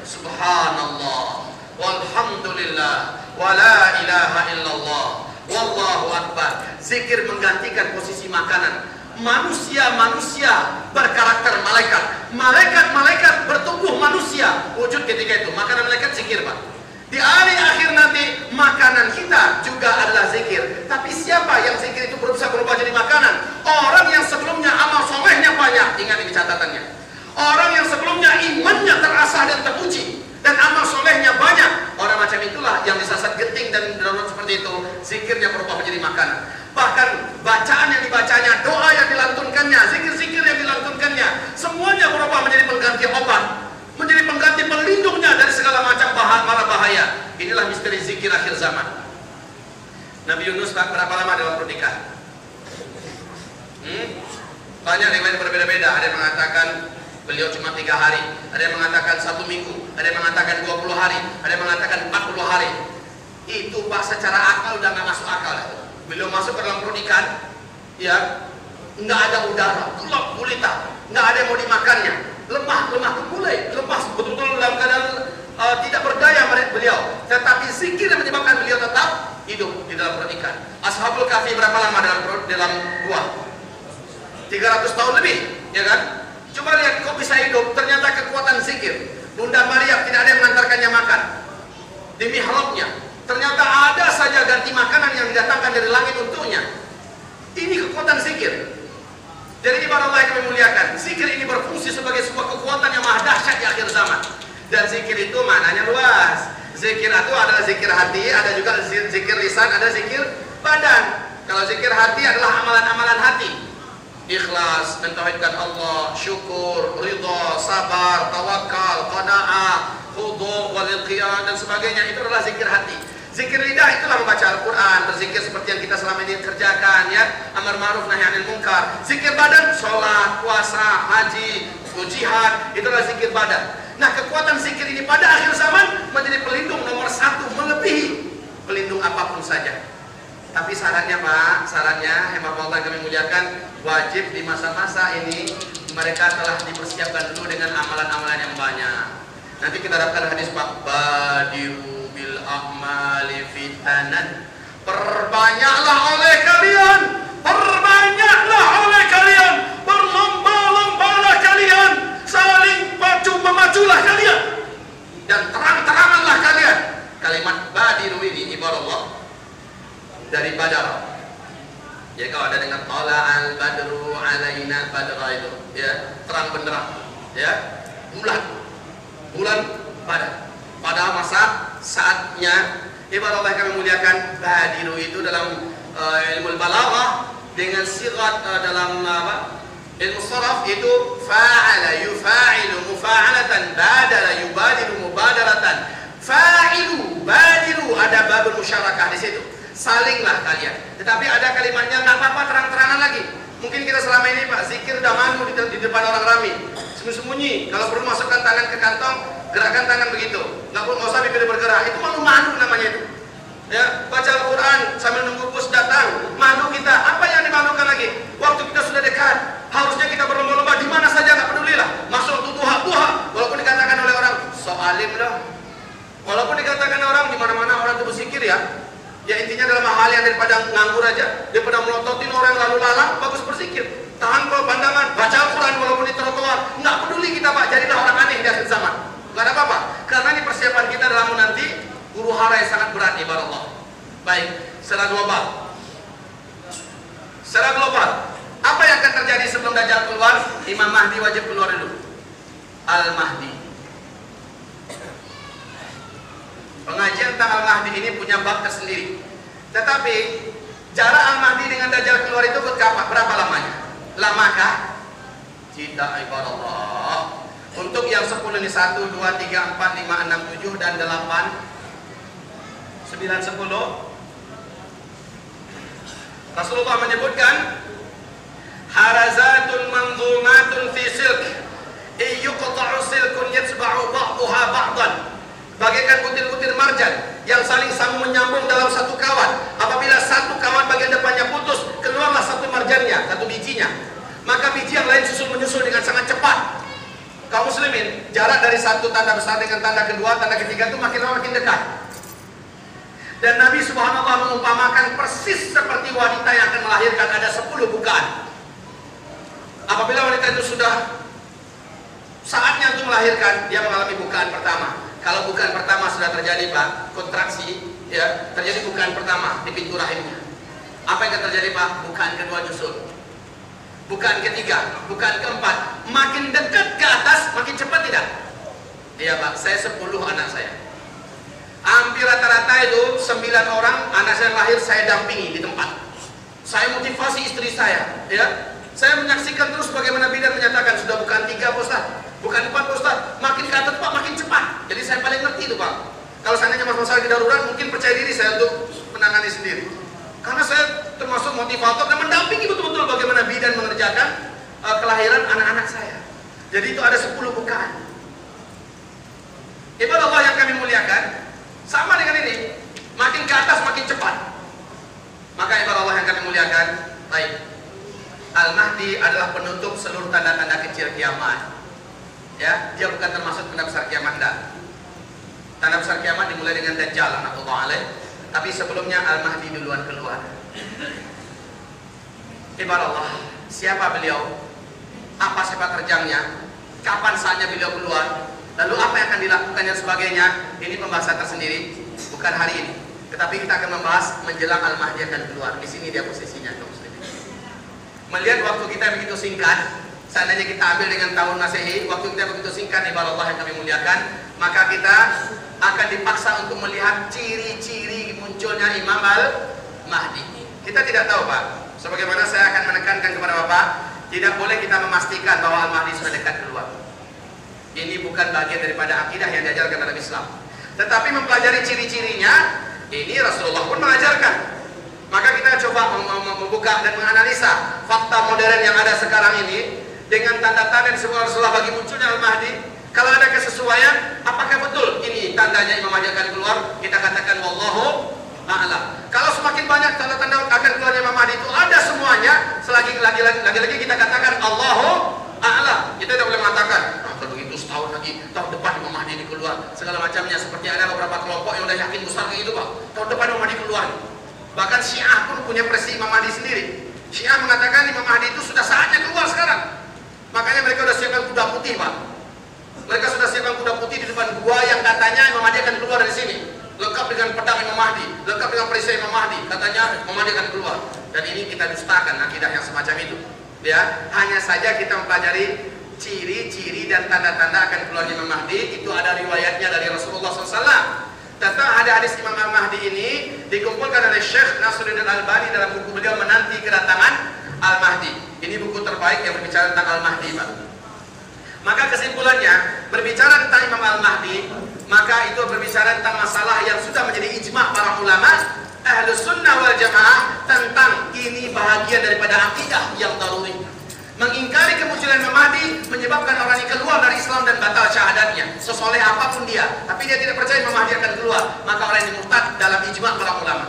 Subhanallah, walhamdulillah, wala ilaha illallah, wallahu akbar. Zikir menggantikan posisi makanan manusia-manusia berkarakter malaikat. Malaikat-malaikat bertubuh manusia. Wujud ketika itu. Makanan malaikat zikir, Pak. Di hari akhir nanti, makanan kita juga adalah zikir. Tapi siapa yang zikir itu berusaha berubah jadi makanan? Orang yang sebelumnya amal solehnya banyak. Ingat ini catatannya. Orang yang sebelumnya imannya terasah dan teruji. Dan amal solehnya banyak. Orang macam itulah yang disasat geting dan darurat seperti itu zikirnya berubah menjadi makanan. Bahkan bacaan yang dibacanya, doa yang dilantunkannya, zikir-zikir yang dilantunkannya, semuanya berubah menjadi pengganti obat, menjadi pengganti pelindungnya dari segala macam bahaya, mara bahaya. Inilah misteri zikir akhir zaman. Nabi Yunus berapa lama dalam pernikahan? Hmm? Banyak riwayat berbeda-beda. Ada yang mengatakan beliau cuma tiga hari, ada yang mengatakan satu minggu, ada yang mengatakan 20 hari, ada yang mengatakan 40 hari. Itu pak secara akal udah nggak masuk akal. Beliau masuk ke dalam pernikahan, ya nggak ada udara, gelap gulita, nggak ada yang mau dimakannya, lemah, lemah kemulai, lemas betul-betul dalam keadaan uh, tidak berdaya beliau. Tetapi zikir yang menyebabkan beliau tetap hidup di dalam pernikahan. Ashabul Kahfi berapa lama dalam dalam gua? 300 tahun lebih, ya kan? Coba lihat kok bisa hidup, ternyata kekuatan zikir. Bunda Maryam tidak ada yang mengantarkannya makan. Di mihrabnya, ternyata ada saja ganti makanan yang didatangkan dari langit untuknya. Ini kekuatan zikir. Jadi ibarat Allah yang kami muliakan, zikir ini berfungsi sebagai sebuah kekuatan yang maha dahsyat di akhir zaman. Dan zikir itu maknanya luas. Zikir itu adalah zikir hati, ada juga zikir lisan, ada zikir badan. Kalau zikir hati adalah amalan-amalan hati ikhlas, mentauhidkan Allah, syukur, ridha, sabar, tawakal, qanaah, khudu, wal dan sebagainya itu adalah zikir hati. Zikir lidah itulah membaca Al-Quran, berzikir seperti yang kita selama ini kerjakan ya, amar ma'ruf nahi anil munkar. Zikir badan, sholat, puasa, haji, jihad, itulah zikir badan. Nah kekuatan zikir ini pada akhir zaman menjadi pelindung nomor satu melebihi pelindung apa pun saja. Tapi syaratnya Pak, syaratnya hemat Allah kami muliakan wajib di masa-masa ini mereka telah dipersiapkan dulu dengan amalan-amalan yang banyak. Nanti kita dapatkan hadis Pak Badiru bil a'mali fitanan. Perbanyaklah oleh kalian, perbanyaklah oleh kalian, berlomba-lombalah kalian, saling pacu memaculah kalian dan terang-teranganlah kalian. Kalimat badiru ini ibarat Allah dari Badar. Ya kalau ada dengar qala al badru alaina badra itu ya terang benderang ya bulan bulan pada pada masa saatnya ibarat Allah kami muliakan badiru itu dalam uh, ilmu balaghah dengan sigat uh, dalam apa ilmu saraf itu fa'ala yufa'ilu mufa'alatan badala yubadiru mubadaratan fa'ilu badiru ada babul musyarakah di situ salinglah kalian. Tetapi ada kalimatnya nggak apa-apa terang-terangan lagi. Mungkin kita selama ini Pak zikir udah malu di, di depan orang ramai, sembunyi-sembunyi. Kalau perlu masukkan tangan ke kantong, gerakan tangan begitu. Nggak perlu usah bibir bergerak. Itu malu-malu namanya itu. Ya, baca Al-Quran sambil nunggu bus datang, malu kita. Apa yang dimalukan lagi? Waktu kita sudah dekat, harusnya kita berlomba-lomba di mana saja nggak peduli lah. Masuk tuh tuha tuha, walaupun dikatakan oleh orang soalim lah. Walaupun dikatakan orang di mana-mana orang itu bersikir ya, Ya intinya dalam hal yang daripada nganggur aja, daripada melototin orang lalu lalang, bagus berzikir. Tahan kalau pandangan, baca Al-Quran walaupun di trotoar. Nggak peduli kita pak, jadilah orang aneh di akhir zaman. Nggak ada apa-apa. Karena ini persiapan kita dalam nanti guru hara yang sangat berat ibarat Allah. Baik, secara global. Secara global, apa yang akan terjadi sebelum Dajjal keluar? Imam Mahdi wajib keluar dulu. Al-Mahdi. Pengajian tentang Al-Mahdi ini punya bab tersendiri. Tetapi jarak Al-Mahdi dengan Dajjal keluar itu berapa, berapa lamanya? Lamakah? Tidak ibarat Allah. Untuk yang 10 ini 1, 2, 3, 4, 5, 6, 7 dan 8 9, 10 Rasulullah menyebutkan Harazatun manzumatun fi silk Iyuqta'u silkun yatsba'u ba'duha ba'dan bagaikan butir-butir marjan yang saling sambung menyambung dalam satu kawan. Apabila satu kawan bagian depannya putus, keluarlah satu marjannya, satu bijinya. Maka biji yang lain susul menyusul dengan sangat cepat. Kaum muslimin, jarak dari satu tanda besar dengan tanda kedua, tanda ketiga itu makin lama makin dekat. Dan Nabi Subhanallah mengumpamakan persis seperti wanita yang akan melahirkan ada sepuluh bukaan. Apabila wanita itu sudah saatnya untuk melahirkan, dia mengalami bukaan pertama. Kalau bukan pertama sudah terjadi Pak, kontraksi ya, terjadi bukan pertama di pintu rahimnya. Apa yang terjadi Pak? Bukan kedua nyusul. Bukan ketiga, bukan keempat. Makin dekat ke atas, makin cepat tidak? Iya Pak, saya 10 anak saya. Hampir rata-rata itu sembilan orang anak saya lahir saya dampingi di tempat. Saya motivasi istri saya, ya. Saya menyaksikan terus bagaimana bidan menyatakan sudah bukan tiga Ustaz, bukan empat Ustaz, makin ke atas Pak makin cepat. Jadi saya paling ngerti itu Pak. Kalau seandainya masalah di darurat mungkin percaya diri saya untuk menangani sendiri. Karena saya termasuk motivator dan mendampingi betul-betul bagaimana bidan mengerjakan uh, kelahiran anak-anak saya. Jadi itu ada 10 bukaan. Ibadah Allah yang kami muliakan sama dengan ini, makin ke atas makin cepat. Maka ibadah Allah yang kami muliakan, baik. Al-Mahdi adalah penutup seluruh tanda-tanda kecil kiamat. Ya, dia bukan termasuk tanda besar kiamat dah. Tanda besar kiamat dimulai dengan Dajjal anak Allah alaih. Tapi sebelumnya Al-Mahdi duluan keluar. Ibarat Allah, siapa beliau? Apa sepak terjangnya? Kapan saatnya beliau keluar? Lalu apa yang akan dilakukan dan sebagainya? Ini pembahasan tersendiri, bukan hari ini. Tetapi kita akan membahas menjelang Al-Mahdi akan keluar. Di sini dia posisinya. Melihat waktu kita begitu singkat, seandainya kita ambil dengan tahun Masehi, waktu kita begitu singkat ibarat Allah yang kami muliakan, maka kita akan dipaksa untuk melihat ciri-ciri munculnya Imam Al-Mahdi. Kita tidak tahu, Pak. Sebagaimana saya akan menekankan kepada Bapak, tidak boleh kita memastikan bahwa Al-Mahdi sudah dekat keluar. Ini bukan bagian daripada akidah yang diajarkan dalam Islam. Tetapi mempelajari ciri-cirinya, ini Rasulullah pun mengajarkan. Maka kita coba membuka dan menganalisa fakta modern yang ada sekarang ini dengan tanda-tanda yang semua Rasulullah bagi munculnya Al-Mahdi. Kalau ada kesesuaian, apakah betul ini tandanya Imam Mahdi akan keluar? Kita katakan wallahu a'lam. Kalau semakin banyak tanda-tanda akan keluarnya Imam Mahdi itu ada semuanya, selagi lagi-lagi kita katakan Allahu a'lam. Kita tidak boleh mengatakan, ah, kalau begitu setahun lagi, tahun depan Imam Mahdi ini keluar. Segala macamnya seperti ada beberapa kelompok yang sudah yakin besar kayak itu, Pak. Tahun depan Imam Mahdi keluar. Bahkan Syiah pun punya versi Imam Mahdi sendiri. Syiah mengatakan Imam Mahdi itu sudah saatnya keluar sekarang. Makanya mereka sudah siapkan kuda putih, Pak. Mereka sudah siapkan kuda putih di depan gua yang katanya Imam Mahdi akan keluar dari sini. Lengkap dengan pedang Imam Mahdi, lengkap dengan perisai Imam Mahdi. Katanya Imam Mahdi akan keluar. Dan ini kita dustakan akidah yang semacam itu. Ya, hanya saja kita mempelajari ciri-ciri dan tanda-tanda akan keluarnya Imam Mahdi itu ada riwayatnya dari Rasulullah SAW. Tentang ada hadis Imam Al-Mahdi ini dikumpulkan oleh Syekh Nasruddin Al-Albani dalam buku beliau menanti kedatangan Al-Mahdi. Ini buku terbaik yang berbicara tentang Al-Mahdi, Pak. Maka kesimpulannya, berbicara tentang Imam Al-Mahdi, maka itu berbicara tentang masalah yang sudah menjadi ijma para ulama Ahlus Sunnah wal Jamaah tentang ini bahagian daripada akidah yang daruri. Mengingkari kemunculan Imam Mahdi menyebabkan orang ini keluar dari Islam dan batal syahadatnya. Sesoleh apa pun dia, tapi dia tidak percaya Imam Mahdi akan keluar, maka orang ini murtad dalam ijma para ulama.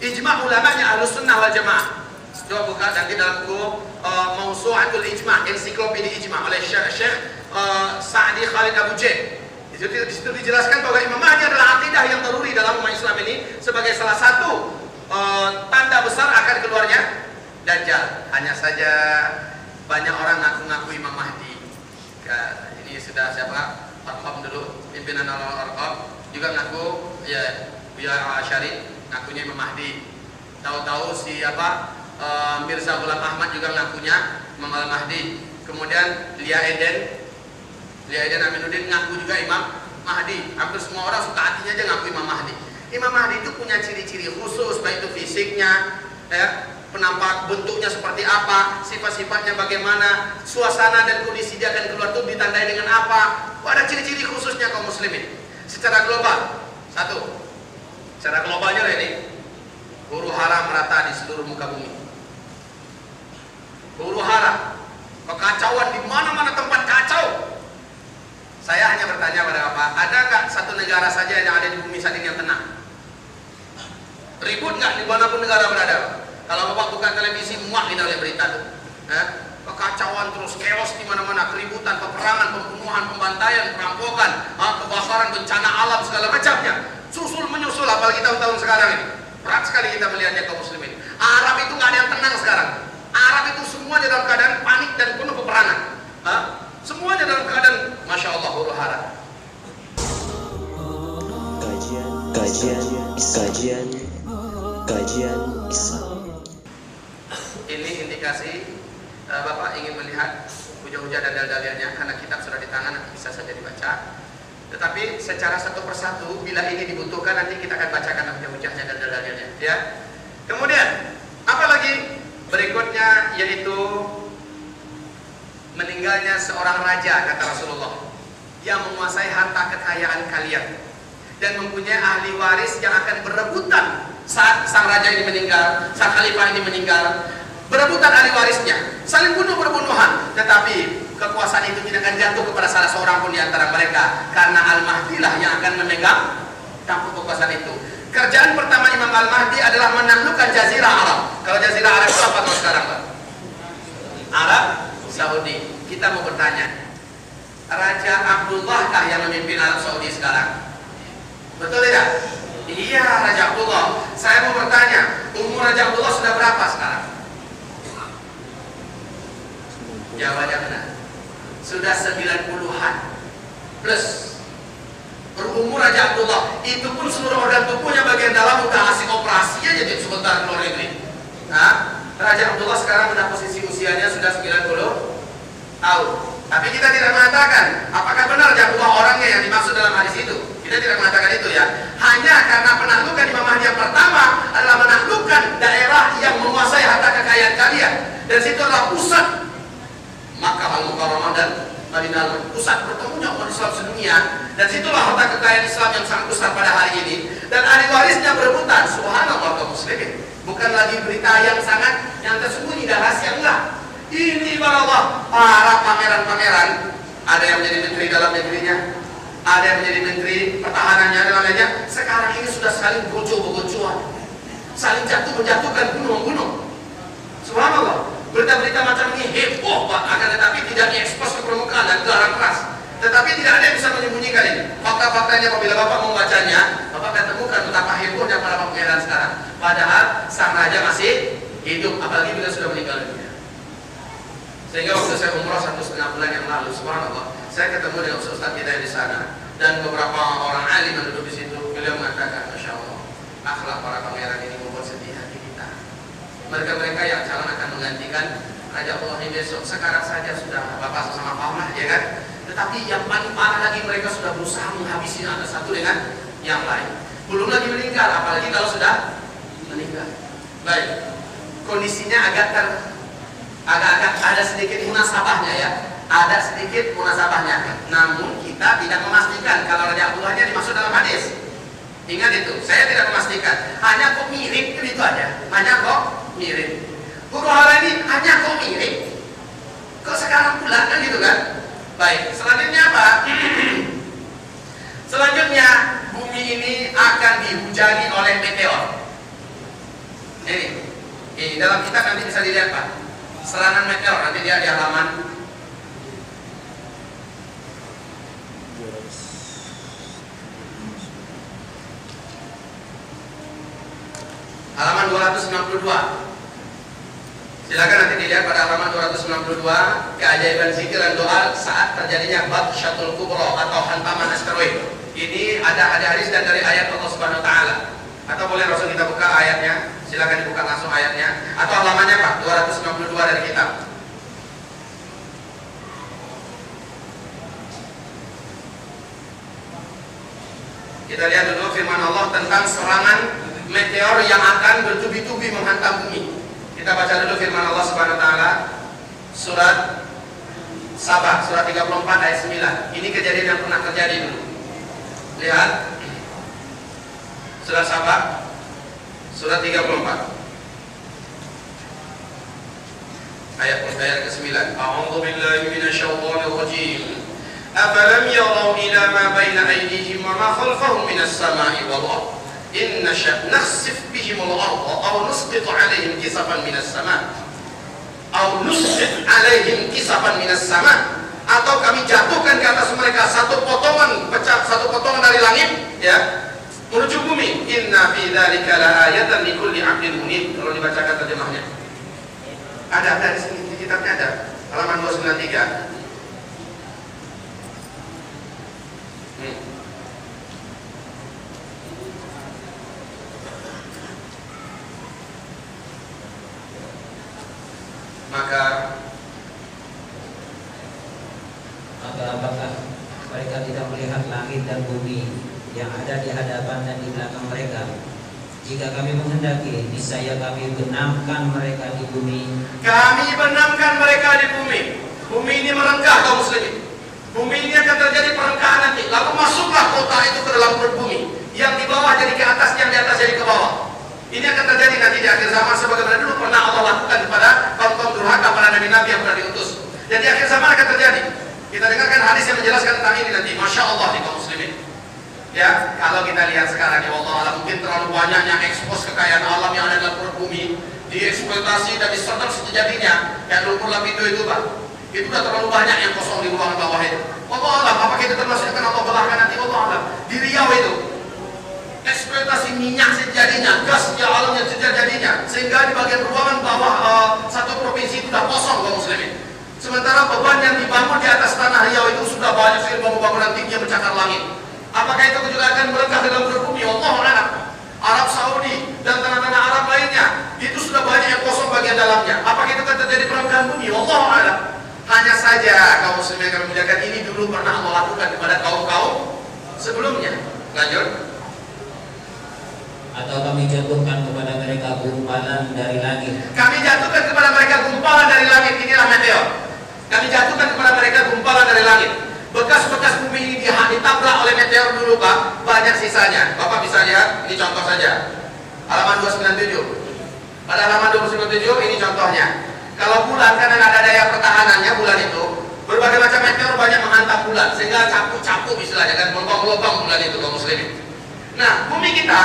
Ijma ulamanya Ahlus Sunnah wal Jamaah. Coba buka nanti dalam buku uh, Mausu'atul Ijma, ensiklopedia Ijma oleh Syekh, Syekh uh, Sa'di Khalid Abu Jain. Di di situ dijelaskan bahwa Imam Mahdi adalah akidah yang teruri dalam umat Islam ini sebagai salah satu uh, tanda besar akan keluarnya Dajjal. Hanya saja banyak orang ngaku-ngaku Imam Mahdi. Ya, ini sudah siapa? Arqam dulu, pimpinan Al-Arqam juga ngaku ya Buya Syarif ngakunya Imam Mahdi. Tahu-tahu siapa uh, Mirza Ghulam Ahmad juga ngakunya Imam Al-Mahdi. Kemudian Lia Eden Lia Eden Aminuddin ngaku juga Imam Mahdi. Hampir semua orang suka hatinya aja ngaku Imam Mahdi. Imam Mahdi itu punya ciri-ciri khusus baik itu fisiknya, ya, penampak bentuknya seperti apa, sifat-sifatnya bagaimana, suasana dan kondisi dia akan keluar itu ditandai dengan apa. Oh, ada ciri-ciri khususnya kaum muslimin. Secara global, satu, secara globalnya ini, huru hara merata di seluruh muka bumi. Huru hara, kekacauan di mana-mana tempat kacau. Saya hanya bertanya pada Bapak, ada nggak satu negara saja yang ada di bumi saat ini yang tenang? Ribut nggak di mana pun negara berada? Kalau Bapak buka televisi, muak kita lihat berita tuh. Eh? Kekacauan terus, chaos di mana-mana, keributan, peperangan, pembunuhan, pembantaian, perampokan, ah, kebakaran, bencana alam segala macamnya. Susul menyusul, apalagi tahun-tahun sekarang ini. Berat sekali kita melihatnya kaum muslimin. Arab itu nggak ada yang tenang sekarang. Arab itu semuanya dalam keadaan panik dan penuh peperangan. Hah? Semuanya dalam keadaan Masya Allah huru hara. Kajian, kajian, kajian, kajian Islam. Ini indikasi uh, Bapak ingin melihat hujah-hujah dan dalil-dalilnya karena kitab sudah di tangan nanti bisa saja dibaca. Tetapi secara satu persatu bila ini dibutuhkan nanti kita akan bacakan hujah-hujahnya dan dalilnya ya. Kemudian apa lagi? Berikutnya yaitu meninggalnya seorang raja kata Rasulullah yang menguasai harta kekayaan kalian dan mempunyai ahli waris yang akan berebutan saat sang raja ini meninggal, sang khalifah ini meninggal, berebutan ahli warisnya, saling bunuh berbunuhan, tetapi kekuasaan itu tidak akan jatuh kepada salah seorang pun di antara mereka karena Al-Mahdi lah yang akan memegang tampuk kekuasaan itu. Kerjaan pertama Imam Al-Mahdi adalah menaklukkan Jazirah Arab. Kalau Jazirah Arab itu apa sekarang, Pak? Arab Saudi. Kita mau bertanya, Raja Abdullah kah yang memimpin Arab Saudi sekarang? Betul tidak? Iya, Raja Abdullah. Saya mau bertanya, umur Raja Abdullah sudah berapa sekarang? Jawabannya benar sudah 90-an plus berumur Raja Abdullah itu pun seluruh organ tubuhnya bagian dalam udah ngasih operasi aja jadi sebentar keluar negeri. Nah, Raja Abdullah sekarang pada posisi usianya sudah 90 tahun. Tapi kita tidak mengatakan apakah benar Abdullah orangnya yang dimaksud dalam hadis itu? Kita tidak mengatakan itu ya. Hanya karena penaklukan Imam Mahdi yang pertama adalah menaklukkan daerah yang menguasai harta kekayaan kalian. Dan situ adalah pusat. Makkah Al-Mukarramah dan Madinah bertemunya umat Islam sedunia dan situlah harta kekayaan Islam yang sangat besar pada hari ini. Dan ahli warisnya berebutan subhanallah kaum muslimin. Bukan lagi berita yang sangat yang tersembunyi dan rahasia enggak. Ini Allah para pangeran-pangeran. Ada yang menjadi menteri dalam negerinya. Ada yang menjadi menteri pertahanannya dan lainnya. Sekarang ini sudah saling bocor-bocoran saling jatuh menjatuhkan bunuh-bunuh subhanallah. Berita-berita macam ini heboh Pak, akan tetapi tidak diekspos ke permukaan dan dilarang keras. Tetapi tidak ada yang bisa menyembunyikan ini. Fakta-faktanya apabila Bapak membacanya, Bapak akan temukan betapa hebohnya para pangeran sekarang. Padahal sang raja masih hidup, apalagi bila sudah meninggal dunia. Sehingga waktu saya umroh satu setengah bulan yang lalu, subhanallah, saya ketemu dengan ustaz kita di sana dan beberapa orang alim yang duduk di situ. Beliau mengatakan, masya Allah, akhlak para pangeran ini mereka-mereka yang calon akan menggantikan Raja Allah ini besok sekarang saja sudah Bapak sama paham ya kan tetapi yang paling parah lagi mereka sudah berusaha menghabisi antara satu dengan yang lain. Belum lagi meninggal apalagi kalau sudah meninggal. Baik kondisinya agak ter agak-agak ada sedikit munasabahnya ya. Ada sedikit munasabahnya. Namun kita tidak memastikan kalau Raja Abdullahnya dimaksud dalam hadis. Ingat itu saya tidak memastikan. Hanya kok mirip itu aja. Hanya kok mirip. Huru hara ini hanya kok mirip. Kok sekarang pula kan gitu kan? Baik, selanjutnya apa? selanjutnya bumi ini akan dihujani oleh meteor. Ini, ini dalam kitab nanti bisa dilihat pak. Serangan meteor nanti dia di halaman halaman 262 Silakan nanti dilihat pada halaman 262 keajaiban zikir dan doa saat terjadinya bab syatul kubro atau hantaman asteroid. Ini ada ada hadis dan dari ayat Allah Subhanahu taala. Atau boleh langsung kita buka ayatnya? Silakan dibuka langsung ayatnya atau halamannya Pak 262 dari kitab. Kita lihat dulu firman Allah tentang serangan meteor yang akan bertubi-tubi menghantam bumi. Kita baca dulu firman Allah Subhanahu wa taala surat Sabah surat 34 ayat 9. Ini kejadian yang pernah terjadi dulu. Lihat surat Sabah surat 34 ayat ayat ke-9. A'udzu billahi minasyaitonir rajim. Afalam yarau ila ma baina aydihim wa ma khalfahum minas sama'i wal ardh in nasha nakhsif bihim al-ardha aw nusqit alaihim kisafan minas sama. Aw nusqit alaihim kisafan minas sama. Atau kami jatuhkan ke atas mereka satu potongan pecah satu potongan dari langit ya menuju bumi. Inna fi dzalika laayatan likulli 'abdin munib. Kalau dibacakan terjemahnya. Ada ada di sini di kitabnya ada. Halaman 293 hmm. Maka maka apakah mereka tidak melihat langit dan bumi yang ada di hadapan dan di belakang mereka. Jika kami menghendaki, niscaya kami benamkan mereka di bumi Kami benamkan mereka di bumi. Bumi ini merengkah kaum muslimin. Bumi ini akan terjadi perengkahan nanti. Lalu masuklah kota itu ke dalam perut bumi. Yang di bawah jadi ke atas, yang di atas jadi ke bawah. Ini akan terjadi nanti di akhir zaman sebagaimana dulu pernah Allah lakukan kepada kaum-kaum durhaka para nabi-nabi yang pernah diutus. Dan di akhir zaman akan terjadi. Kita dengarkan hadis yang menjelaskan tentang ini nanti. Masya Allah di kaum muslimin. Ya, kalau kita lihat sekarang ya Allah alam mungkin terlalu banyaknya ekspos kekayaan alam yang ada dalam perut bumi dieksploitasi dan diserang sejatinya kayak lumpur lapindo itu Pak itu udah terlalu banyak yang kosong di ruangan bawah itu Allah alam apakah itu termasuk yang Allah belahkan nanti Allah alam di Riau itu eksploitasi minyak sejadinya gas ya alam sejadinya sehingga di bagian ruangan bawah uh, satu provinsi itu sudah kosong kaum muslimin sementara beban yang dibangun di atas tanah Riau itu sudah banyak sekali bangunan tinggi yang mencakar langit Apakah itu juga akan merengkah dalam perut bumi? Allah alam. Arab Saudi dan tanah-tanah Arab lainnya itu sudah banyak yang kosong bagian dalamnya. Apakah itu akan terjadi perengkahan bumi? Allah alam. Hanya saja kaum muslimin yang menjaga ini dulu pernah Allah lakukan kepada kaum-kaum sebelumnya. Lanjut. Atau kami jatuhkan kepada mereka gumpalan dari langit Kami jatuhkan kepada mereka gumpalan dari langit. Inilah meteor. Kami jatuhkan kepada mereka gumpalan dari langit. Bekas-bekas bumi ini ditabrak oleh meteor dulu Pak, banyak sisanya. Bapak bisa lihat, ini contoh saja. Halaman 297. Pada halaman 297 ini contohnya. Kalau bulan karena ada daya pertahanannya bulan itu, berbagai macam meteor banyak menghantam bulan sehingga capu-capu istilahnya kan melubang-lubang bulan itu kaum muslimin. Nah, bumi kita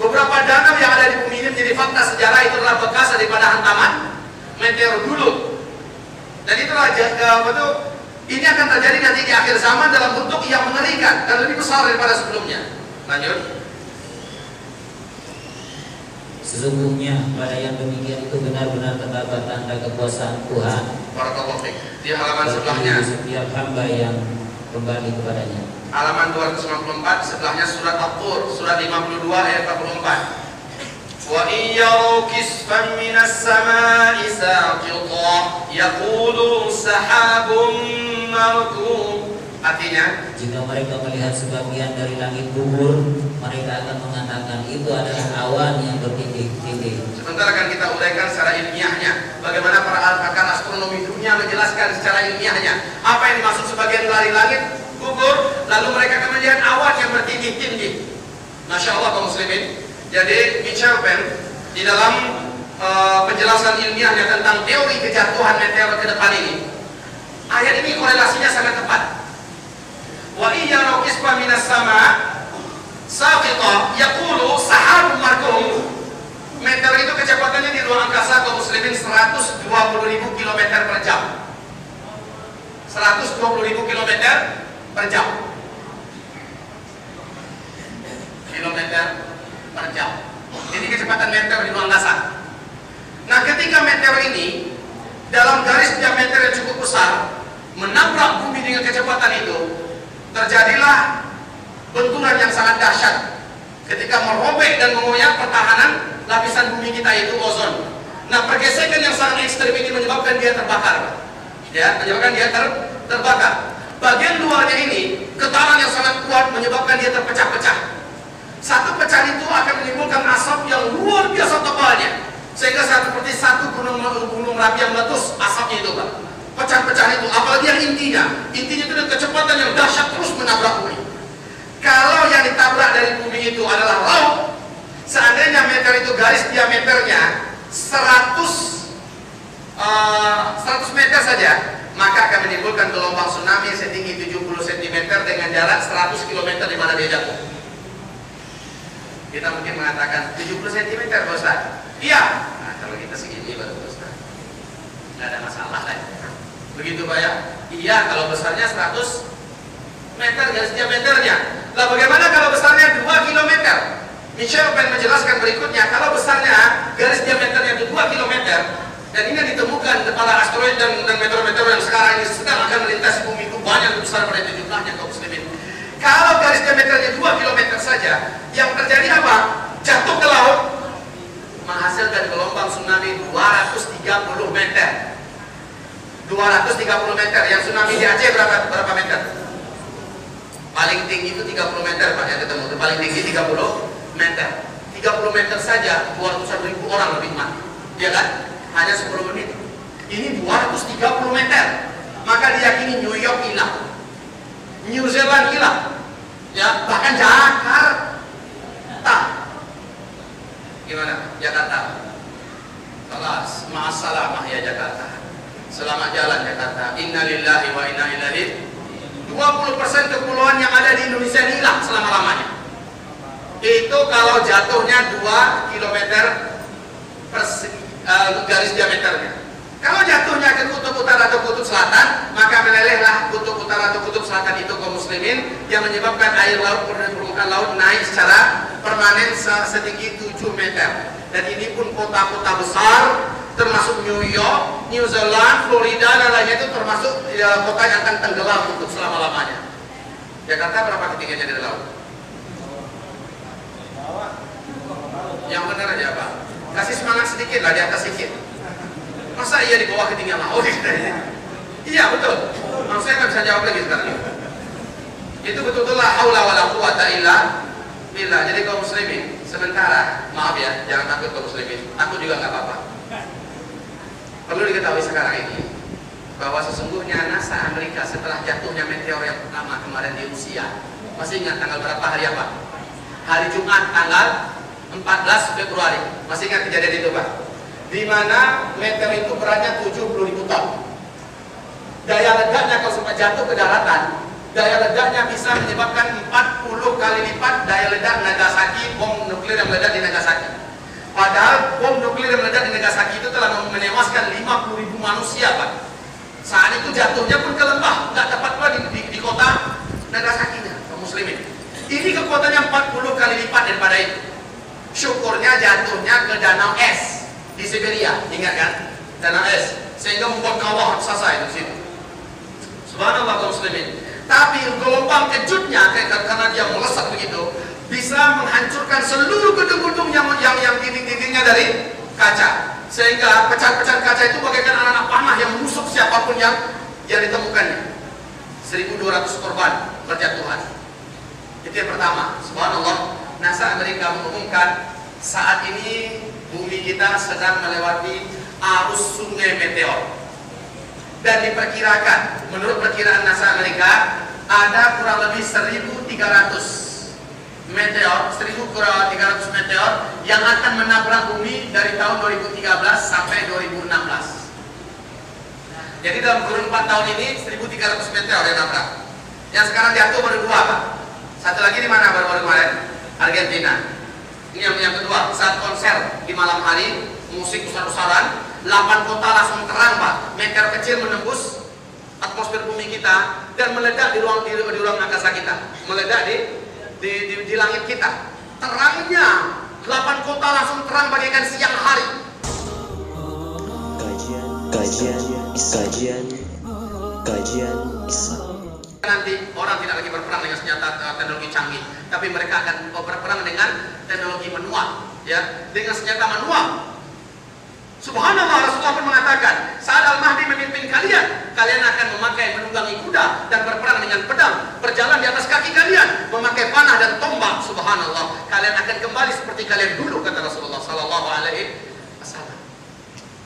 beberapa danau yang ada di bumi ini menjadi fakta sejarah itu adalah bekas daripada hantaman meteor dulu. Dan itulah ja- eh, ini akan terjadi nanti di akhir zaman dalam bentuk yang mengerikan dan lebih besar daripada sebelumnya. Lanjut. Sesungguhnya pada yang demikian itu benar-benar terdapat tanda kekuasaan Tuhan fiik. Di halaman sebelahnya, setiap hamba yang kembali kepadanya. Halaman 294 sebelahnya surat At-Tur, surat 52 ayat 44. Wa iyyaru kisfan minas samai saqita yaqulu sahabun markum. Artinya, Jika mereka melihat sebagian dari langit gugur, mereka akan mengatakan itu adalah awan yang bertitik-titik. Sebentar akan kita uraikan secara ilmiahnya. Bagaimana para pakar astronomi dunia menjelaskan secara ilmiahnya. Apa yang dimaksud sebagian dari langit? Gugur. Lalu mereka akan melihat awan yang bertindih-tindih Masya Allah kaum muslimin. Jadi Michel Penn Di dalam eh, penjelasan ilmiahnya tentang teori kejatuhan meteor ke depan ini Ayat ini korelasinya sangat tepat. Wa iya rokisba sama Saqita yaqulu kecepatannya di ruang angkasa kaum muslimin 120 ribu km per jam. 120 ribu km per jam. Kilometer per jam. Ini kecepatan meteor di ruang angkasa. Nah ketika meteor ini dalam garis diameter yang cukup besar menabrak bumi dengan kecepatan itu terjadilah benturan yang sangat dahsyat. Ketika merobek dan mengoyak pertahanan lapisan bumi kita itu ozon. Nah, pergesekan yang sangat ekstrim ini menyebabkan dia terbakar. Ya, menyebabkan dia ter terbakar. Bagian luarnya ini, getaran yang sangat kuat menyebabkan dia terpecah-pecah. Satu pecahan itu akan menimbulkan asap yang luar biasa tebalnya. Sehingga seperti satu gunung gunung berapi yang meletus, asapnya itu, Pak. Pecahan-pecahan itu, apalagi yang intinya. Intinya itu dengan kecepatan yang dahsyat terus menabrak bumi. Kalau yang ditabrak dari bumi itu adalah laut, seandainya meter itu garis diameternya 100 eh, 100 meter saja, maka akan menimbulkan gelombang tsunami setinggi 70 cm dengan jarak 100 km di mana dia jatuh. Kita mungkin mengatakan 70 cm, Pak. Iya. Nah, kalau kita segini baru Pak Ustaz. Ada masalah kan? Begitu Pak ya? Iya, kalau besarnya 100 meter garis diameternya. Lah bagaimana kalau besarnya 2 km? Michel pengen menjelaskan berikutnya, kalau besarnya garis diameternya itu 2 km dan ini ditemukan kepala asteroid dan, dan meteor-meteor yang sekarang ini sedang akan melintasi bumi itu banyak lebih besar pada jumlahnya kaum muslimin. Kalau garis diameternya 2 km saja, yang terjadi apa? Jatuh ke laut, menghasilkan gelombang tsunami 230 meter. 230 meter. Yang tsunami di Aceh berapa berapa meter? paling tinggi itu 30 meter Pak yang ketemu paling tinggi 30 meter. 30 meter saja 200 ribu orang lebih mati. Ya kan? Hanya 10 menit. Ini 230 meter. Maka diyakini New York hilang. New Zealand hilang. Ya bahkan Jakarta. Gimana? Jakarta. Kelas. Masalah ya Jakarta. Selamat jalan Jakarta. Innalillahi wa inna ilaihi 20% kepulauan yang ada di Indonesia hilang selama-lamanya itu kalau jatuhnya 2 km per uh, garis diameternya kalau jatuhnya ke kutub utara atau kutub selatan maka melelehlah kutub utara atau kutub selatan itu kaum muslimin yang menyebabkan air laut permukaan laut naik secara permanen setinggi 7 meter dan ini pun kota-kota besar termasuk New York, New Zealand, Florida dan lainnya itu termasuk ya, kota yang akan tenggelam untuk selama-lamanya. Jakarta berapa ketinggiannya dari laut? Yang benar aja Pak. Kasih semangat sedikit lah di atas sedikit. Masa iya di bawah ketinggian laut? [laughs] iya betul. Maksudnya nggak bisa jawab lagi sekarang. Itu betul-betul lah haula wala quwata illa billah. Jadi kaum muslimin sementara maaf ya jangan takut kaum muslimin. Aku juga nggak apa-apa Perlu diketahui sekarang ini bahwa sesungguhnya NASA Amerika setelah jatuhnya meteor yang pertama kemarin di Rusia, masih ingat tanggal berapa hari apa? Hari Jumat tanggal 14 Februari. Masih ingat kejadian itu, Pak? Di mana meteor itu beratnya 70 ribu ton. Daya ledaknya kalau sempat jatuh ke daratan, daya ledaknya bisa menyebabkan 40 kali lipat daya ledak Nagasaki, bom nuklir yang meledak di Nagasaki. Padahal bom nuklir yang meledak di Nagasaki itu telah menewaskan 50 ribu manusia, Pak. Saat itu jatuhnya pun ke lembah, nggak tepat pula di, di, di kota Nagasaki, kaum muslimin. Ini kekuatannya 40 kali lipat daripada itu. Syukurnya jatuhnya ke danau es di Siberia, ingat kan? Danau es, sehingga membuat kawah raksasa itu situ. Subhanallah kaum muslimin. Tapi gelombang kejutnya karena dia melesat begitu, bisa menghancurkan seluruh gedung-gedung yang yang yang dinding-dindingnya dari kaca sehingga pecahan-pecahan kaca itu bagaikan anak-anak panah yang menusuk siapa pun yang yang ditemukannya 1200 korban berjatuhan itu yang pertama. Subhanallah. NASA Amerika mengumumkan saat ini bumi kita sedang melewati arus sungai meteor. Dan diperkirakan menurut perkiraan NASA Amerika ada kurang lebih 1300 meteor 1300 meteor yang akan menabrak bumi dari tahun 2013 sampai 2016 jadi dalam kurun 4 tahun ini 1300 meteor yang nabrak. Yang sekarang jatuh baru dua Pak satu lagi di mana baru-baru kemarin Argentina ini yang, yang kedua saat konser di malam hari musik besar-besaran 8 kota langsung terang Pak meteor kecil menembus atmosfer bumi kita dan meledak di ruang di, di ruang angkasa kita meledak di di, di, di langit kita. Terangnya, delapan kota langsung terang bagaikan siang hari. Kajian, kajian, kajian, kajian Islam. Nanti orang tidak lagi berperang dengan senjata uh, teknologi canggih, tapi mereka akan berperang dengan teknologi manual, ya, dengan senjata manual. Subhanallah Rasulullah pun mengatakan saat Al-Mahdi memimpin kalian kalian akan memakai menunggangi kuda dan berperang dengan pedang berjalan di atas kaki kalian memakai panah dan tombak. Subhanallah kalian akan kembali seperti kalian dulu kata Rasulullah sallallahu alaihi wasallam.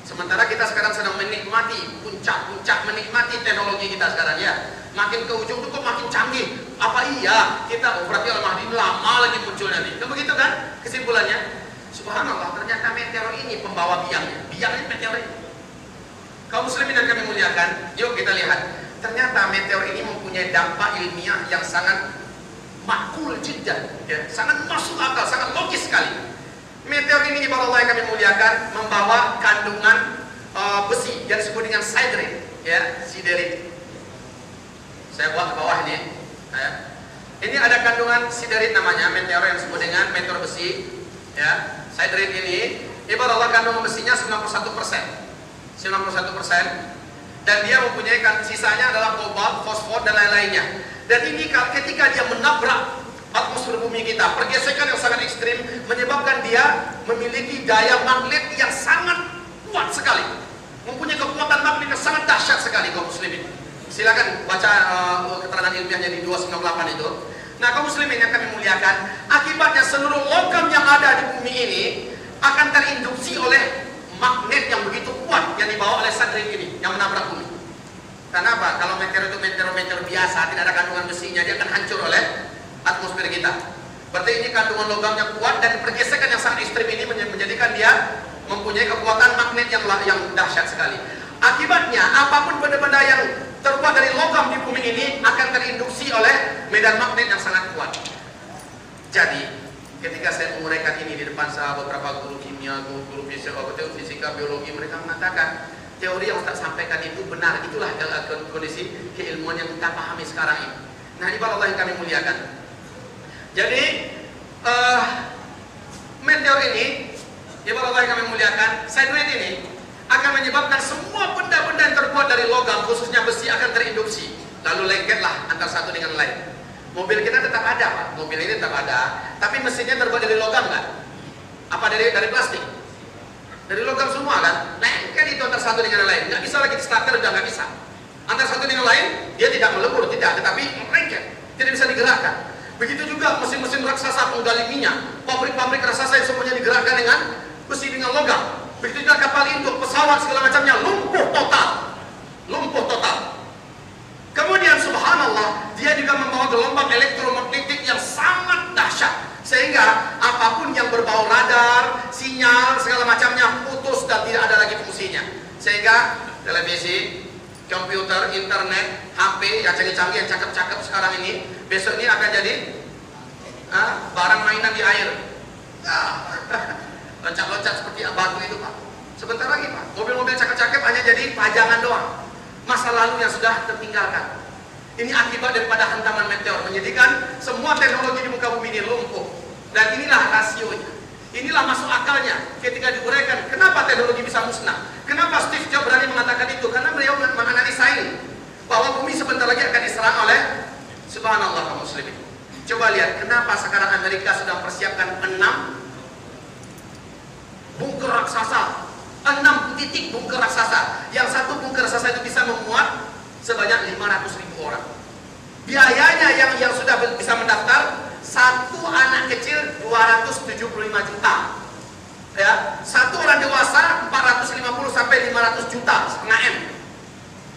Sementara kita sekarang sedang menikmati puncak-puncak menikmati teknologi kita sekarang ya makin ke ujung itu kok makin canggih apa iya kita oh, berarti Al-Mahdi lama lagi munculnya nih kan begitu kan kesimpulannya Subhanallah, ternyata meteor ini pembawa biangnya. Biangnya meteor ini. Kaum muslimin yang kami muliakan, yuk kita lihat. Ternyata meteor ini mempunyai dampak ilmiah yang sangat makul jiddan, ya, sangat masuk akal, sangat logis sekali. Meteor ini ibarat Allah yang kami muliakan membawa kandungan uh, besi yang disebut dengan siderin, ya, siderit. Saya buat ke bawah ini. Ya. Ini ada kandungan siderit namanya, meteor yang disebut dengan meteor besi, ya Sidrin ini ibarat Allah kandungan besinya 91 persen 91 persen dan dia mempunyai kan, sisanya adalah kobalt, fosfor dan lain-lainnya dan ini ketika dia menabrak atmosfer bumi kita pergesekan yang sangat ekstrim menyebabkan dia memiliki daya magnet yang sangat kuat sekali mempunyai kekuatan magnet yang sangat dahsyat sekali kaum muslimin Silakan baca uh, keterangan ilmiahnya di 298 itu. Nah, kaum muslimin yang kami muliakan, akibatnya seluruh logam yang ada di bumi ini akan terinduksi oleh magnet yang begitu kuat yang dibawa oleh satelit ini yang menabrak bumi. Karena apa? Kalau meteor itu meteor-meteor biasa, tidak ada kandungan besinya, dia akan hancur oleh atmosfer kita. Berarti ini kandungan logamnya kuat dan pergesekan yang sangat ekstrim ini menjadikan dia mempunyai kekuatan magnet yang yang dahsyat sekali. Akibatnya, apa pun benda-benda yang terbuat dari logam di bumi ini akan terinduksi oleh medan magnet yang sangat kuat. Jadi, ketika saya menguraikan ini di depan sahabat beberapa guru kimia, guru, guru fisika, fisika, biologi, mereka mengatakan teori yang Ustaz sampaikan itu benar. Itulah kondisi keilmuan yang kita pahami sekarang ini. Nah, ini Allah yang kami muliakan. Jadi, uh, meteor ini, ibarat Allah yang kami muliakan, satelit ini akan menyebabkan semua benda-benda yang terbuat dari logam khususnya besi akan terinduksi. Lalu lengketlah antara satu dengan lain. Mobil kita tetap ada Pak. Mobil ini tetap ada. Tapi mesinnya terbuat dari logam kan apa dari dari plastik? Dari logam semua kan lengket itu antara satu dengan lain. Nggak bisa lagi starter udah nggak bisa. Antara satu dengan lain dia tidak melebur tidak tetapi lengket. Tidak bisa digerakkan. Begitu juga mesin-mesin raksasa penggali minyak. Pabrik-pabrik raksasa yang semuanya digerakkan dengan besi dengan logam Begitu juga kapal induk, pesawat segala macamnya lumpuh total. Lumpuh total. Kemudian subhanallah, dia juga membawa gelombang elektromagnetik yang sangat dahsyat. Sehingga apa pun yang berbau radar, sinyal, segala macamnya putus dan tidak ada lagi fungsinya. Sehingga televisi, komputer, internet, HP yang canggih-canggih, yang cakep-cakep sekarang ini, besok ini akan jadi ah, barang mainan di air. Ah. [laughs] loncat-loncat seperti batu itu Pak. Sebentar lagi Pak, mobil-mobil cakep-cakep hanya jadi pajangan doang. Masa lalu yang sudah tertinggalkan. Ini akibat daripada hantaman meteor menyedihkan semua teknologi di muka bumi ini lumpuh. Dan inilah rasionya. Inilah masuk akalnya ketika diuraikan kenapa teknologi bisa musnah. Kenapa Steve Jobs berani mengatakan itu? Karena beliau menganalisa ini bahwa bumi sebentar lagi akan diserang oleh subhanallah kaum muslimin. Coba lihat kenapa sekarang Amerika sedang persiapkan enam bunker raksasa. Enam titik bunker raksasa. Yang satu bunker raksasa itu bisa memuat sebanyak 500 ribu orang. Biayanya yang yang sudah bisa mendaftar satu anak kecil 275 juta. Ya satu orang dewasa 450 sampai 500 juta setengah m.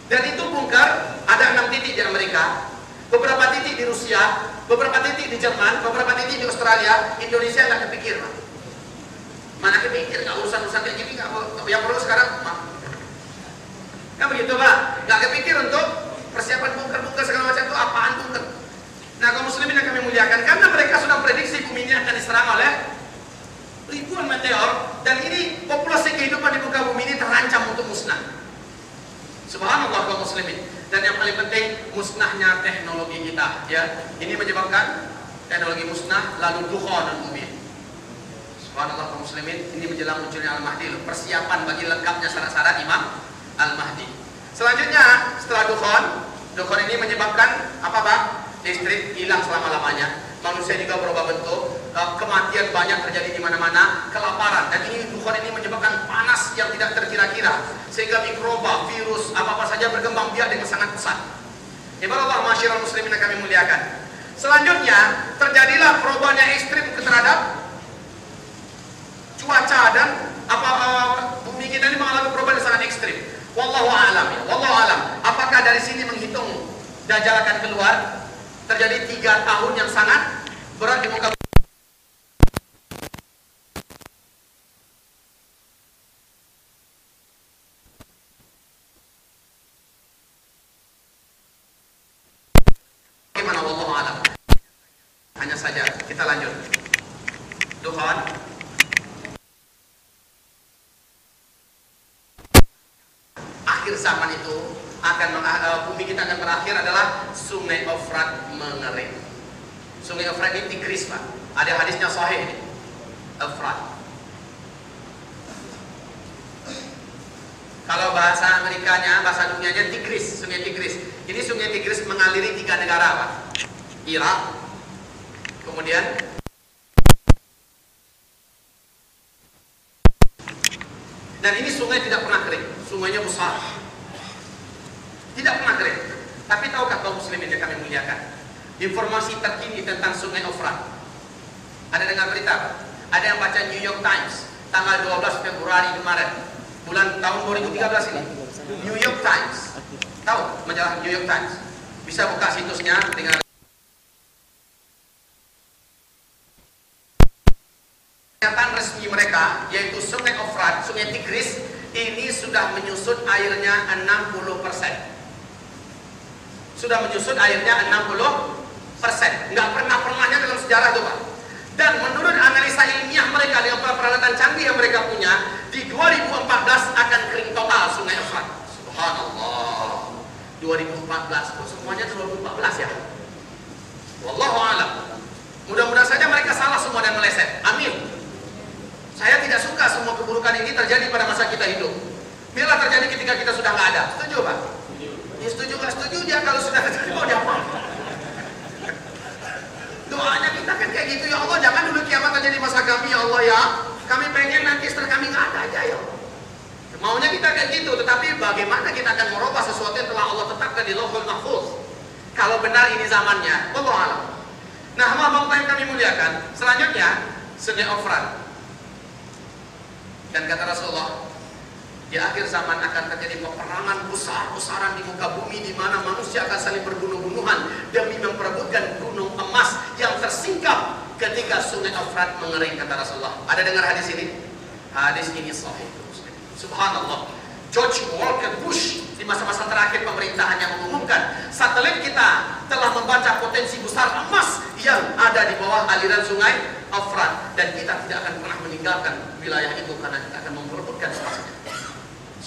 Dan itu bunker ada enam titik di Amerika beberapa titik di Rusia beberapa titik di Jerman beberapa titik di Australia Indonesia nggak kepikir Mana kepikir nggak urusan-urusan kayak gini nggak yang perlu sekarang mah. Kan begitu pak? Nggak kepikir untuk persiapan bunker-bunker segala macam itu apaan bunker? Nah kaum muslimin yang kami muliakan karena mereka sudah prediksi bumi ini akan diserang oleh ribuan meteor dan ini populasi kehidupan di muka bumi ini terancam untuk musnah. Subhanallah kaum muslimin. Dan yang paling penting musnahnya teknologi kita ya. Ini menyebabkan teknologi musnah lalu dukhon bumi. Subhanallah kaum muslimin, ini menjelang munculnya Al-Mahdi loh. Persiapan bagi lengkapnya syarat-syarat Imam Al-Mahdi. Selanjutnya, setelah dukhon, dukhon ini menyebabkan apa Pak? Listrik hilang selama-lamanya. Manusia juga berubah bentuk, eh, kematian banyak terjadi di mana-mana, kelaparan. Dan ini dukhon ini menyebabkan panas yang tidak terkira-kira. Sehingga mikroba, virus, apa-apa saja berkembang biak dengan sangat pesat. Ibarat Allah masyarakat muslimin yang kami muliakan. Selanjutnya, terjadilah perubahan yang ekstrim terhadap cuaca dan apa uh, bumi kita ini mengalami perubahan yang sangat ekstrim. Wallahu alam ya. Wallahu alam. Apakah dari sini menghitung Dajjal akan keluar? Terjadi tiga tahun yang sangat berat di muka Bagaimana wallahu alam? Hanya saja kita lanjut. Tuhan akhir zaman itu akan uh, bumi kita akan berakhir adalah sungai Efrat mengering. Sungai Efrat ini Tigris pak. Ada hadisnya sahih ini. Efrat. Kalau bahasa Amerikanya, bahasa dunianya Tigris, sungai Tigris. Ini sungai Tigris mengaliri tiga negara pak. Irak, kemudian dan ini sungai tidak pernah kering sungainya besar tidak kering Tapi tahukah kaum muslimin yang kami muliakan? Informasi terkini tentang Sungai Ofrat. Ada dengar berita? Ada yang baca New York Times tanggal 12 Februari kemarin, bulan tahun 2013 ini. New York Times. Tahu majalah New York Times? Bisa buka situsnya dengan Pernyataan resmi mereka yaitu Sungai Ofrat, Sungai Tigris ini sudah menyusut airnya 60 persen. Sudah menyusut airnya 60 persen. Nggak pernah pernahnya dalam sejarah itu Pak. Dan menurut analisa ilmiah mereka dengan peralatan canggih yang mereka punya, di 2014 akan kering total Sungai Efrat. Subhanallah. 2014, kok semuanya 2014 ya? Wallahu alam. Mudah-mudahan saja mereka salah semua dan meleset. Amin. Saya tidak suka semua keburukan ini terjadi pada masa kita hidup. Biarlah terjadi ketika kita sudah nggak ada. Setuju Pak? Ya setuju nggak setuju dia kalau sudah terjadi mau diapa? Doanya kita kan kayak gitu ya Allah jangan dulu kiamat terjadi masa kami ya Allah ya. Kami pengen nanti setelah kami nggak ada aja ya Allah. Maunya kita kayak gitu, tetapi bagaimana kita akan merubah sesuatu yang telah Allah tetapkan di Lauhul Mahfuz? Kalau benar ini zamannya, Allah alam. Nah, hamba yang kami muliakan, selanjutnya Sungai Ofran. Dan kata Rasulullah, di akhir zaman akan terjadi peperangan besar-besaran di muka bumi di mana manusia akan saling berbunuh-bunuhan demi memperebutkan gunung emas yang tersingkap ketika Sungai Ofrat mengering kata Rasulullah. Ada dengar hadis ini? Hadis ini sahih. Subhanallah. George Walker Bush di masa-masa terakhir pemerintahannya mengumumkan satelit kita telah membaca potensi besar emas yang ada di bawah aliran sungai Afrat dan kita tidak akan pernah meninggalkan wilayah itu karena kita akan memperebutkan emasnya.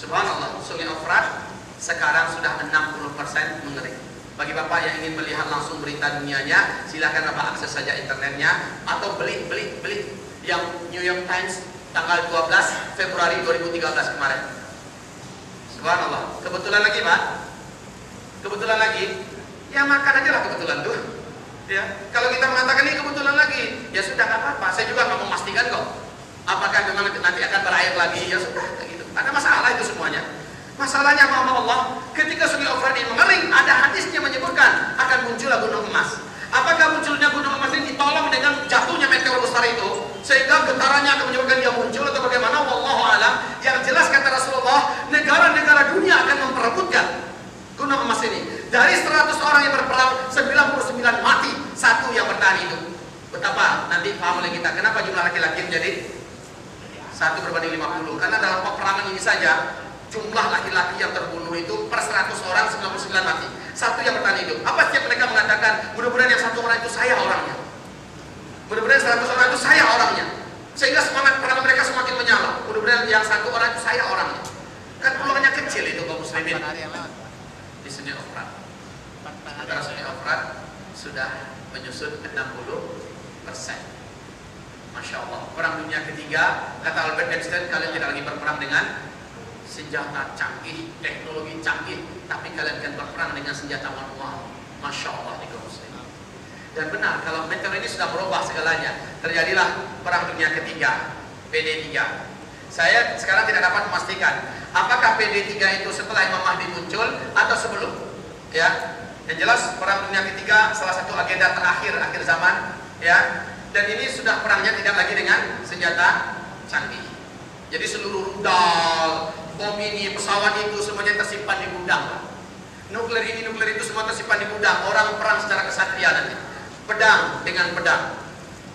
Subhanallah, sungai Afrat sekarang sudah 60% mengering. Bagi Bapak yang ingin melihat langsung berita dunianya, silakan Bapak akses saja internetnya atau beli beli beli yang New York Times tanggal 12 Februari 2013 kemarin. Subhanallah. Kebetulan lagi, Pak. Kebetulan lagi. Ya makan aja lah kebetulan tuh. Ya, kalau kita mengatakan ini kebetulan lagi, ya sudah nggak apa-apa. Saya juga nggak memastikan kok. Apakah memang nanti akan berair lagi? Ya sudah. Ada masalah itu semuanya. Masalahnya mama Allah, ketika sungai ini mengering, ada hadisnya menyebutkan akan muncullah gunung emas. Apakah munculnya gunung emas ini ditolong dengan jatuhnya meteor besar itu sehingga getarannya akan menyebabkan dia muncul atau bagaimana? Wallahu alam. Yang jelas kata Rasulullah, negara-negara dunia akan memperebutkan gunung emas ini. Dari 100 orang yang berperang, 99 mati, satu yang bertahan itu. Betapa nanti paham oleh kita. Kenapa jumlah laki-laki menjadi satu berbanding 50? Karena dalam peperangan ini saja jumlah laki-laki yang terbunuh itu per 100 orang 99 mati. Satu yang bertahan hidup. Apa setiap mereka mengatakan, mudah-mudahan yang satu orang itu saya orangnya. Mudah-mudahan 100 orang itu saya orangnya. Sehingga semangat perang mereka semakin menyala. Mudah-mudahan yang satu orang itu saya orangnya. Kan peluangnya kecil itu kaum muslimin. Di sini Ofrat. Antara Sungai Ofrat sudah menyusut 60 persen. Masya Allah. Perang dunia ketiga, kata Albert Einstein, kalian tidak lagi berperang dengan senjata canggih, teknologi canggih, tapi kalian akan berperang dengan senjata manual. Masya Allah muslimin. Dan benar, kalau meteor ini sudah merubah segalanya. Terjadilah perang dunia ketiga, PD3. Saya sekarang tidak dapat memastikan apakah PD3 itu setelah Imam Mahdi muncul atau sebelum. Ya, yang jelas perang dunia ketiga salah satu agenda terakhir akhir zaman. Ya, dan ini sudah perangnya tidak lagi dengan senjata canggih. Jadi seluruh rudal, bom ini, pesawat itu semuanya tersimpan di gudang. Nuklir ini, nuklir itu semua tersimpan di gudang. Orang perang secara kesatria nanti. Pedang dengan pedang,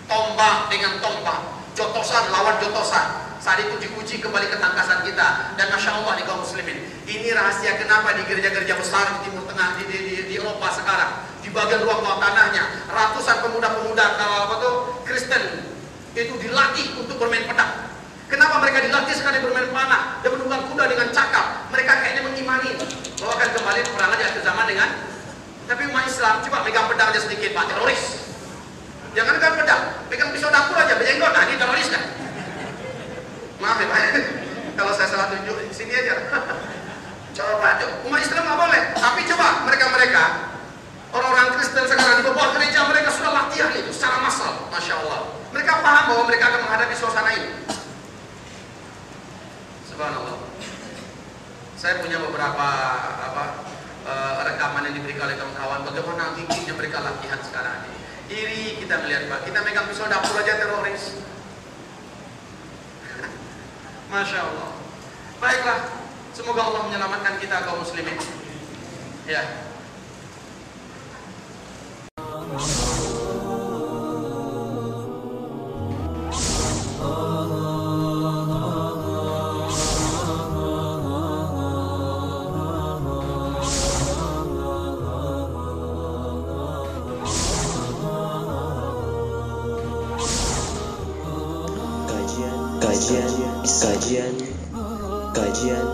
tombak dengan tombak, jotosan lawan jotosan. Saat itu diuji kembali ketangkasan kita. Dan masya Allah di kaum muslimin, ini rahasia kenapa di gereja-gereja besar di Timur Tengah, di, di, di, di Eropa sekarang, di bagian ruang bawah tanahnya, ratusan pemuda-pemuda kalau apa tuh Kristen itu dilatih untuk bermain pedang. Kenapa mereka dilatih sekali bermain panah dan menunggang kuda dengan cakap? Mereka kayaknya mengimani bahwa akan kembali peperangan akhir zaman dengan tapi umat Islam coba megang pedang aja sedikit pak teroris. Jangan kan pedang, pegang pisau dapur aja berjenggot, nah ini teroris kan? Maaf ya pak, [laughs] kalau saya salah tunjuk sini aja. [laughs] coba, umat Islam nggak boleh. Tapi coba mereka-mereka orang-orang Kristen sekarang di bawah gereja mereka sudah latihan itu secara massal, masya Allah. Mereka paham bahwa mereka akan menghadapi suasana ini. Subhanallah. Saya punya beberapa apa eh, rekaman yang diberikan oleh kawan-kawan bagaimana giginya mereka latihan sekarang ini. Iri kita melihat Pak, kita megang pisau dapur aja teroris. [laughs] Masya Allah. Baiklah, semoga Allah menyelamatkan kita kaum muslimin. Ya. Kajian kajian kajian